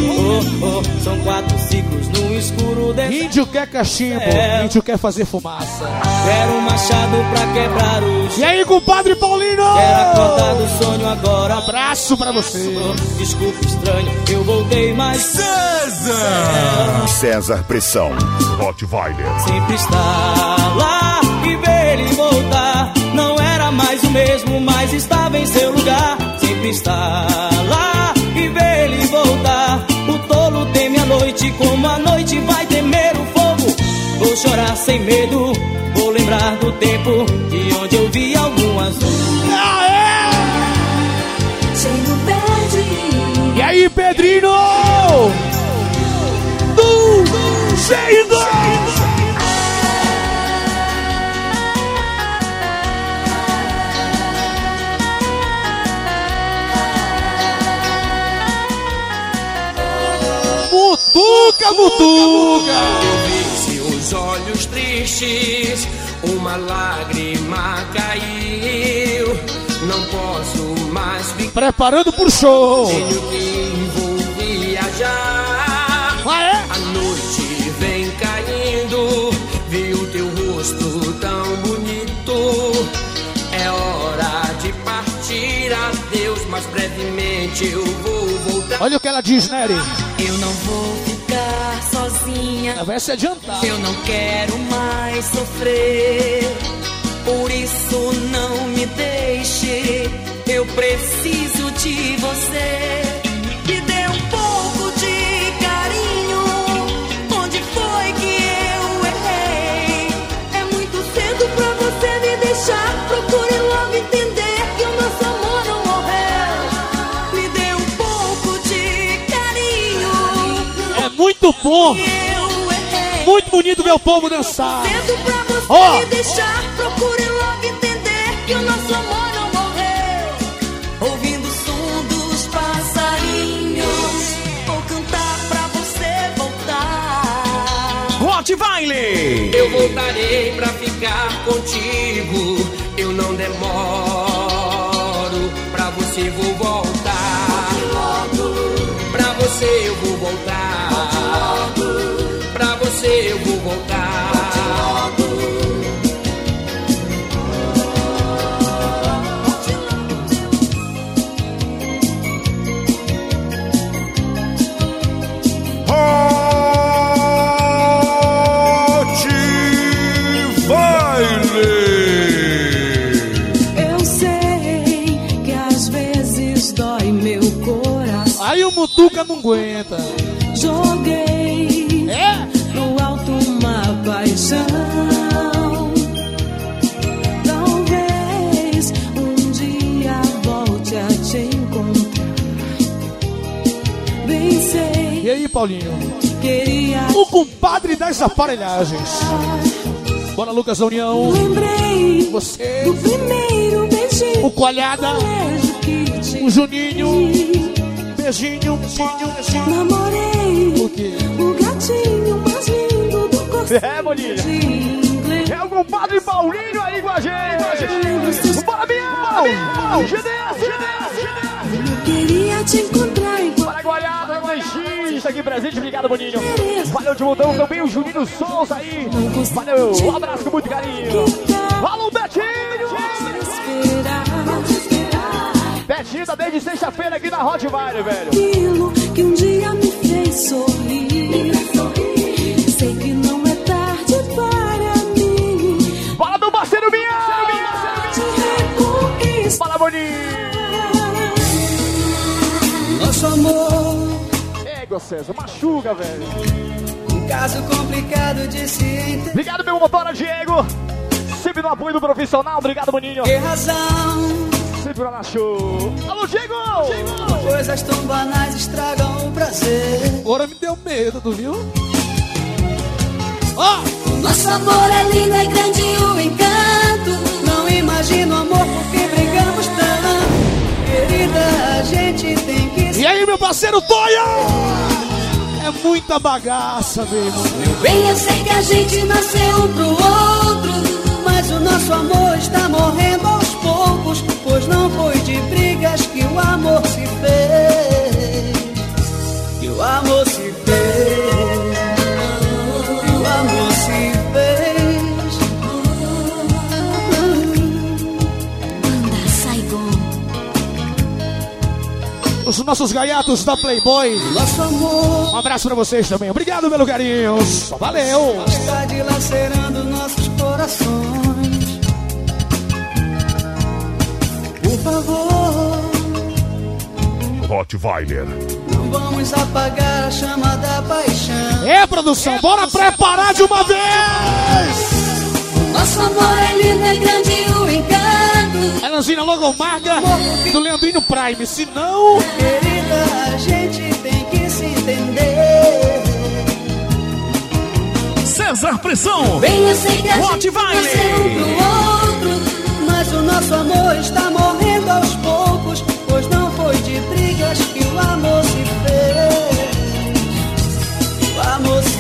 Oh, oh, oh, São quatro ciclos no escuro dessa. Índio quer cachimbo, É. índio quer fazer fumaça. Quero um machado pra quebrar os. E aí, compadre Paulino? Quero acordar do sonho agora. Abraço pra você. Desculpa, estranho, eu voltei mais. César! César Pressão. Rottweiler. Sempre estar lá e ver ele voltar. Não era mais o mesmo. mesmo, mas estava em seu lugar. Sempre está lá noite, como a noite vai temer o fogo. Vou chorar sem medo, vou lembrar do tempo de onde eu vi algum azul. E aí, Pedrinho? Do Seido! Mutuca, mutuca! Eu vi seus olhos tristes, uma lágrima caiu. Não posso mais ficar. Preparando pro show! Tenho que vou viajar. A noite vem caindo, vi o teu rosto tão bonito. É hora de partir, adeus, mas brevemente eu. Olha o que ela diz, Nery. Eu não vou ficar sozinha. Ela vai se adiantar. Eu não quero mais sofrer. Por isso não me deixe. Eu preciso de você. Bom! Muito bonito ver o povo dançar! Cedo pra você Ó. me deixar. Procure logo entender que o nosso amor não morreu. Ouvindo o som dos passarinhos. Vou cantar pra você voltar. Hot Baile! Eu voltarei pra ficar contigo. Eu não demoro. Pra você vou voltar. Pra você eu vou voltar. Hot Baile! Eu sei que às vezes dói meu coração. Aí o Mutuca não aguenta. Joguei Talvez um dia volte a te encontrar. Bem sei, E aí, Paulinho? queria O compadre das aparelhagens. Bora, Lucas da União. Lembrei Você. do primeiro beijinho. O Coalhada. O Juninho. Beijinho, beijinho, beijinho. Namorei O quê? o gatinho É, Boninho. É o compadre Paulinho aí com a gente. Bora, Bião! GDS, GDS, Queria te encontrar igual. Para Guaiada, lanchista aqui presente. Obrigado, Boninho. Valeu de montão também o Juninho Souza aí. Valeu, um abraço com muito carinho. Alô, Betinho! Betinho tá desde sexta-feira aqui na Hot Vale, velho. Aquilo que um dia me fez sorrir. Sei que não é tarde Fala, Boninho! Nosso amor, Égua, César, machuca, velho. um caso complicado de se entender. Obrigado, meu motora Diego. Sempre no apoio do profissional. Obrigado, Boninho. Que razão, Sempre lá na show. Alô, Diego! coisas tão banais estragam o prazer. Agora me deu medo, tu viu? Ó! Nosso amor é lindo, é grande o encanto. Não imagino amor porque brigamos tanto. Querida, a gente tem que E aí, meu parceiro Tonho? É muita bagaça, meu irmão. Bem, eu sei que a gente nasceu um pro outro. Mas o nosso amor está morrendo aos poucos. Pois não foi de brigas que o amor se fez. Que o amor se fez. os nossos gaiatos da Playboy. Um abraço pra vocês também. Obrigado pelo carinho. Valeu. Está dilacerando nossos corações. Por favor. Rottweiler. Não vamos apagar a chama da paixão. É, produção, bora produção, preparar de uma vez. Nosso amor é lindo, e grande o encanto. Elanzina logomarca do Leandrinho Prime, se não... Querida, a gente tem que se entender. César Pressão. Bem, eu sei que a gente Rottweiler. nasceu um pro outro. Mas o nosso amor está morrendo aos poucos. Pois não foi de brigas que o amor se fez. O amor se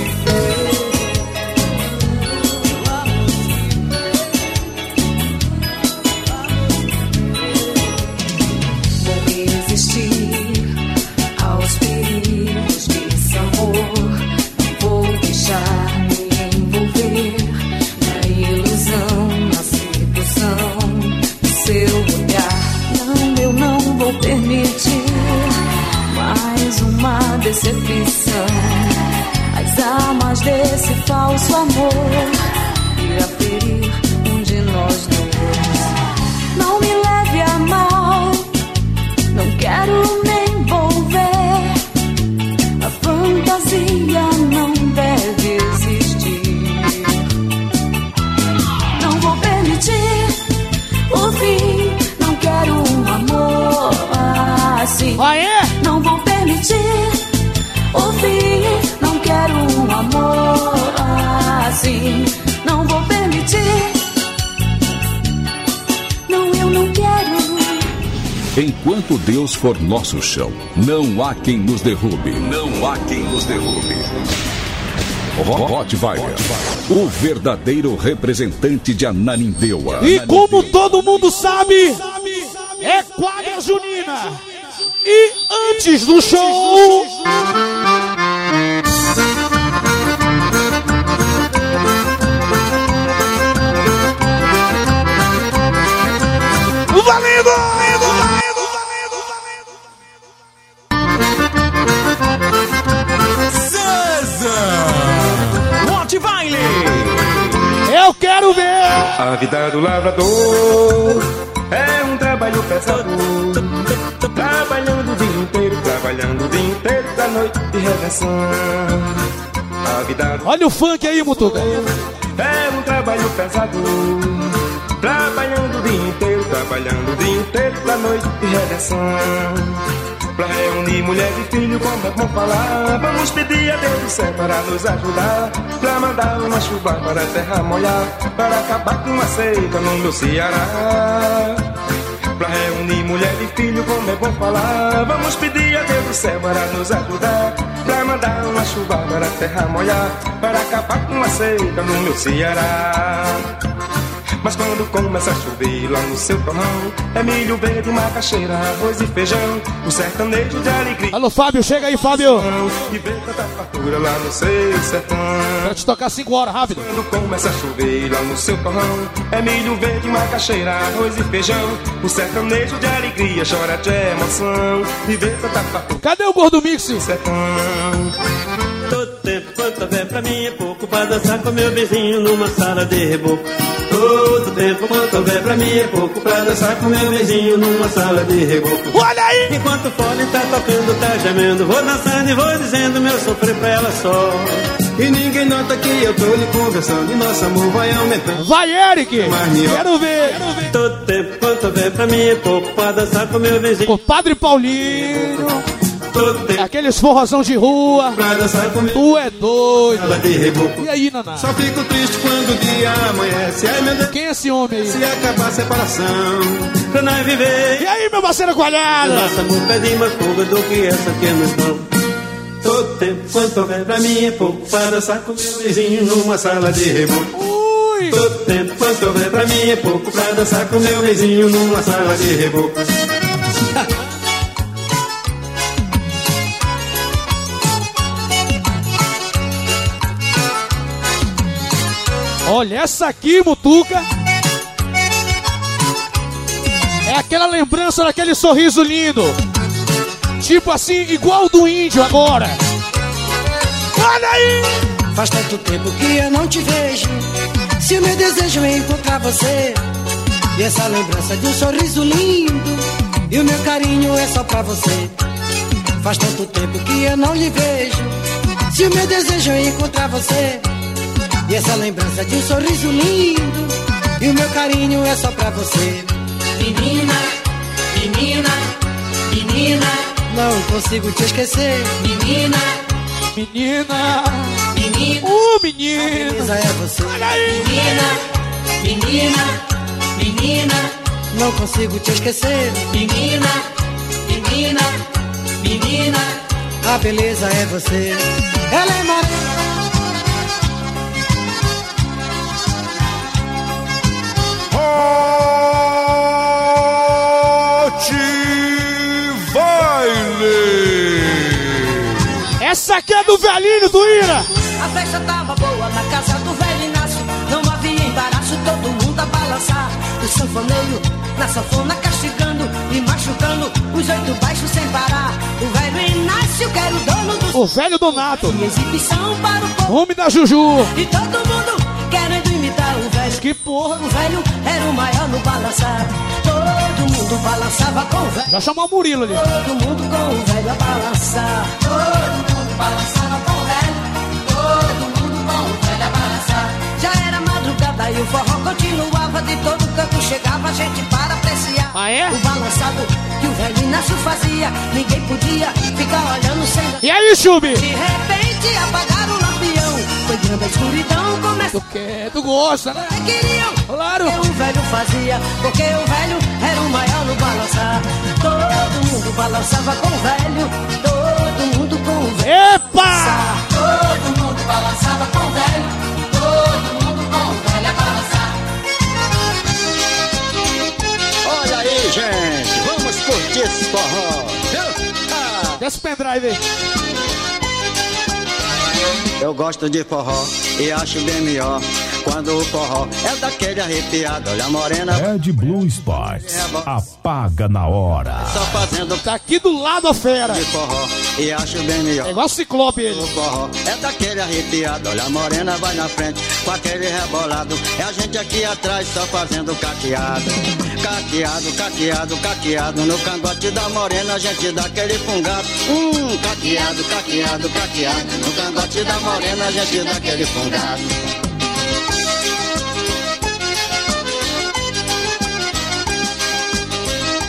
decepção. As armas desse falso amor irá ferir um de nós dois. Não me leve a mal. Não quero me envolver. A fantasia não deve existir. Não vou permitir o fim. Não quero um amor assim. Não Enquanto Deus for nosso chão, não há quem nos derrube. Não há quem nos derrube. Ro- Rottweiler, o verdadeiro representante de Ananindeua. E como todo mundo sabe, é quadra junina. E antes do show... redenção. A vida Olha o funk aí, Mutuca. é um trabalho pesado. Trabalhando o dia inteiro, trabalhando o dia inteiro da noite de redenção. Pra reunir mulher e filho, como é bom falar. Vamos pedir a Deus do céu para nos ajudar. Pra mandar uma chuva para a terra molhar. Para acabar com a seca no meu Ceará. Pra reunir mulher e filho, como é bom falar. Vamos pedir a Deus do céu para nos ajudar. Pra mandar uma chuva para a terra molhar. Para acabar com a seca no meu Ceará. Mas quando começa a chover lá no seu torrão, é milho verde, macaxeira, arroz e feijão, o sertanejo de alegria. Alô, Fábio, chega aí, Fábio. E vê tanta fartura lá no seu sertão. Pra te tocar 5 horas, rápido. Quando começa a chover lá no seu torrão, é milho verde, macaxeira, arroz e feijão, o sertanejo de alegria chora de emoção. E vê tanta fartura. Cadê o gordo mix? Sertão. Pra mim é pouco Pra dançar com meu vizinho numa sala de reboco Todo tempo quanto houver pra mim é pouco Pra dançar com meu vizinho numa sala de reboco Olha aí! Enquanto o fone tá tocando, tá gemendo Vou dançando e vou dizendo meu sofrer pra ela só E ninguém nota que eu tô lhe conversando E nosso amor vai aumentando Vai, Eric! Quero ver! Todo tempo quanto houver pra mim é pouco Pra dançar com meu vizinho O Padre Paulinho. Aqueles forrozão de rua. Tu é doido. E aí, Naná? Só fico triste quando o dia amanhece. Ai, meu Deus. Quem é esse homem aí? Se acabar a separação, pra nós viver. E aí, meu parceiro coalhado? Nossa amor pede mais fogo do que essa que nos mão. Todo tempo, quanto houver pra mim é pouco. Pra dançar com meu vizinho numa sala de reboco. Ui. Todo tempo, quanto houver pra mim é pouco. Pra dançar com meu vizinho numa sala de reboco. (laughs) Olha essa aqui, Mutuca. É aquela lembrança daquele sorriso lindo. Tipo assim, igual do índio agora. Olha aí! Faz tanto tempo que eu não te vejo. Se o meu desejo é encontrar você. E essa lembrança de um sorriso lindo. E o meu carinho é só pra você. Faz tanto tempo que eu não lhe vejo. Se o meu desejo é encontrar você, e essa lembrança de um sorriso lindo, e o meu carinho é só pra você. Menina, menina, menina, Não consigo te esquecer. menina, Menina, menina, uh, menina. Beleza é você. menina, menina, menina, Não consigo te esquecer. menina, menina, menina. A beleza é você. Ela é mar... do velhinho do Ira. A festa tava boa na casa do velho Inácio. Não havia embaraço, todo mundo a balançar. O sanfoneiro na sanfona castigando e machucando os oito baixos sem parar. O velho Inácio que era o dono do O velho Donato. e exibição para o povo. Homem da Juju. E todo mundo querendo imitar o velho. Que porra. O velho era o maior no balançar. Todo mundo balançava com o velho. Já chamou o Murilo ali. Todo mundo com o velho a balançar. Todo mundo balançava madrugada e o forró continuava. De todo canto chegava gente para apreciar. Ah, é? O balançado que o velho Inácio fazia. Ninguém podia ficar olhando sem. E aí, Chubi? De repente apagaram o lampião. Foi grande a escuridão, começou. Tu quer, tu gosta, né? Queriam Claro. que o velho fazia, porque o velho era o maior no balançar. Todo mundo balançava com o velho, todo mundo com o velho. Epa! Todo mundo balançava com o velho, aí, gente, vamos curtir esse forró. Ah, Desce o pendrive aí. eu gosto de forró e acho bem melhor quando o forró é daquele arrepiado. Olha a morena Red Blue Sports. Apaga na hora. só fazendo Tá aqui do lado a fera. de forró e acho bem melhor. É igual ciclope ele. O forró é daquele arrepiado. Olha a morena vai na frente com aquele rebolado. É a gente aqui atrás só fazendo caqueado. Caqueado, caqueado, caqueado. No cangote da morena a gente dá aquele fungado. Hum, caqueado, caqueado, caqueado. No cangote da morena a gente dá aquele fungado.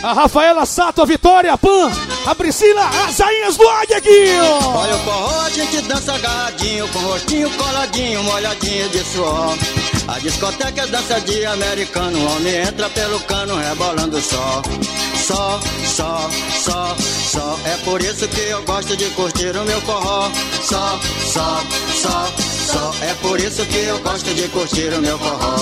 A Rafaela Sato, a Vitória, Pan, a Priscila, as rainhas do Águia. Olha o forró, a gente dança agarradinho, com o rostinho coladinho, molhadinho de suor. A discoteca é dança de americano, o homem entra pelo cano, rebolando só. Só, só, só, só. É por isso que eu gosto de curtir o meu forró. Só, só, só, só. É por isso que eu gosto de curtir o meu forró.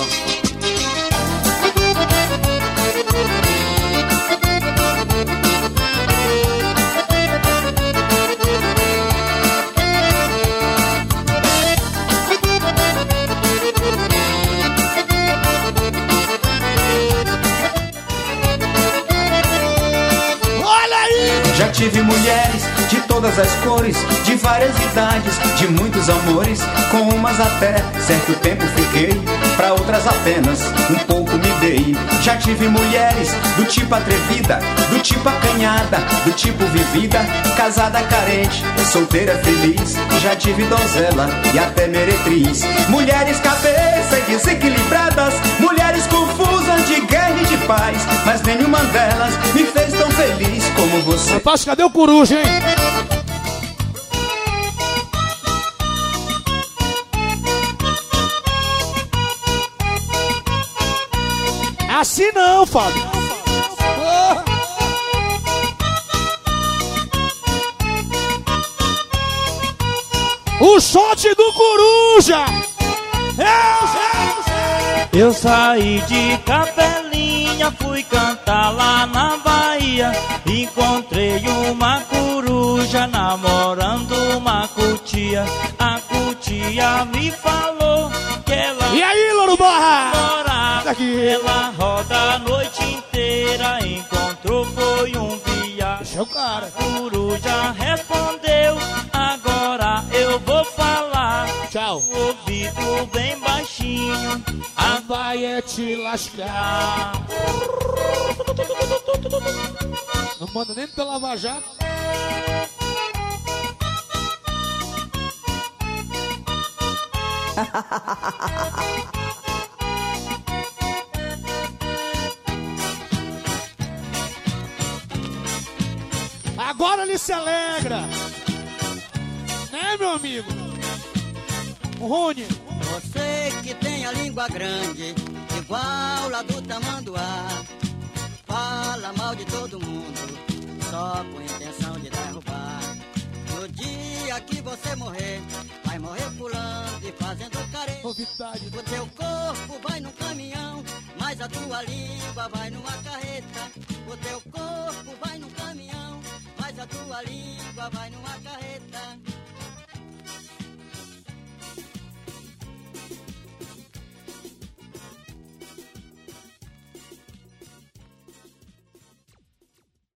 Tive mulheres de todas as cores, de várias idades, de muitos amores. Com umas até certo tempo fiquei, pra outras apenas um pouco me dei. Já tive mulheres do tipo atrevida, do tipo acanhada, do tipo vivida, casada carente, solteira feliz. Já tive donzela e até meretriz. Mulheres cabeça e desequilibradas, mulheres confusas de guerra e de paz, mas nenhuma delas me fez tão feliz como você. Rapaz, cadê o coruja, hein? Assim não, Fábio. O shot do coruja! É, Eu saí de Capelinha, fui cantar lá na Bahia. Encontrei uma coruja namorando uma cutia. A cutia me falou que ela. E aí, Louro Barra? daqui. Ela roda a noite inteira, encontrou foi um via. Esse cara o cara. já respondeu, agora eu vou falar. Tchau. O ouvido bem baixinho, a vai é te lascar. Não manda nem pela Lava Jato. (laughs) Ha ha ha ha ha ha! Agora ele se alegra. Né, meu amigo? Rony. Você que tem a língua grande, igual a do tamanduá. Fala mal de todo mundo, só com intenção de derrubar. No dia que você morrer, vai morrer pulando e fazendo careta. O teu corpo vai num caminhão, mas a tua língua vai numa carreta. O teu corpo vai num caminhão, a tua língua vai numa carreta.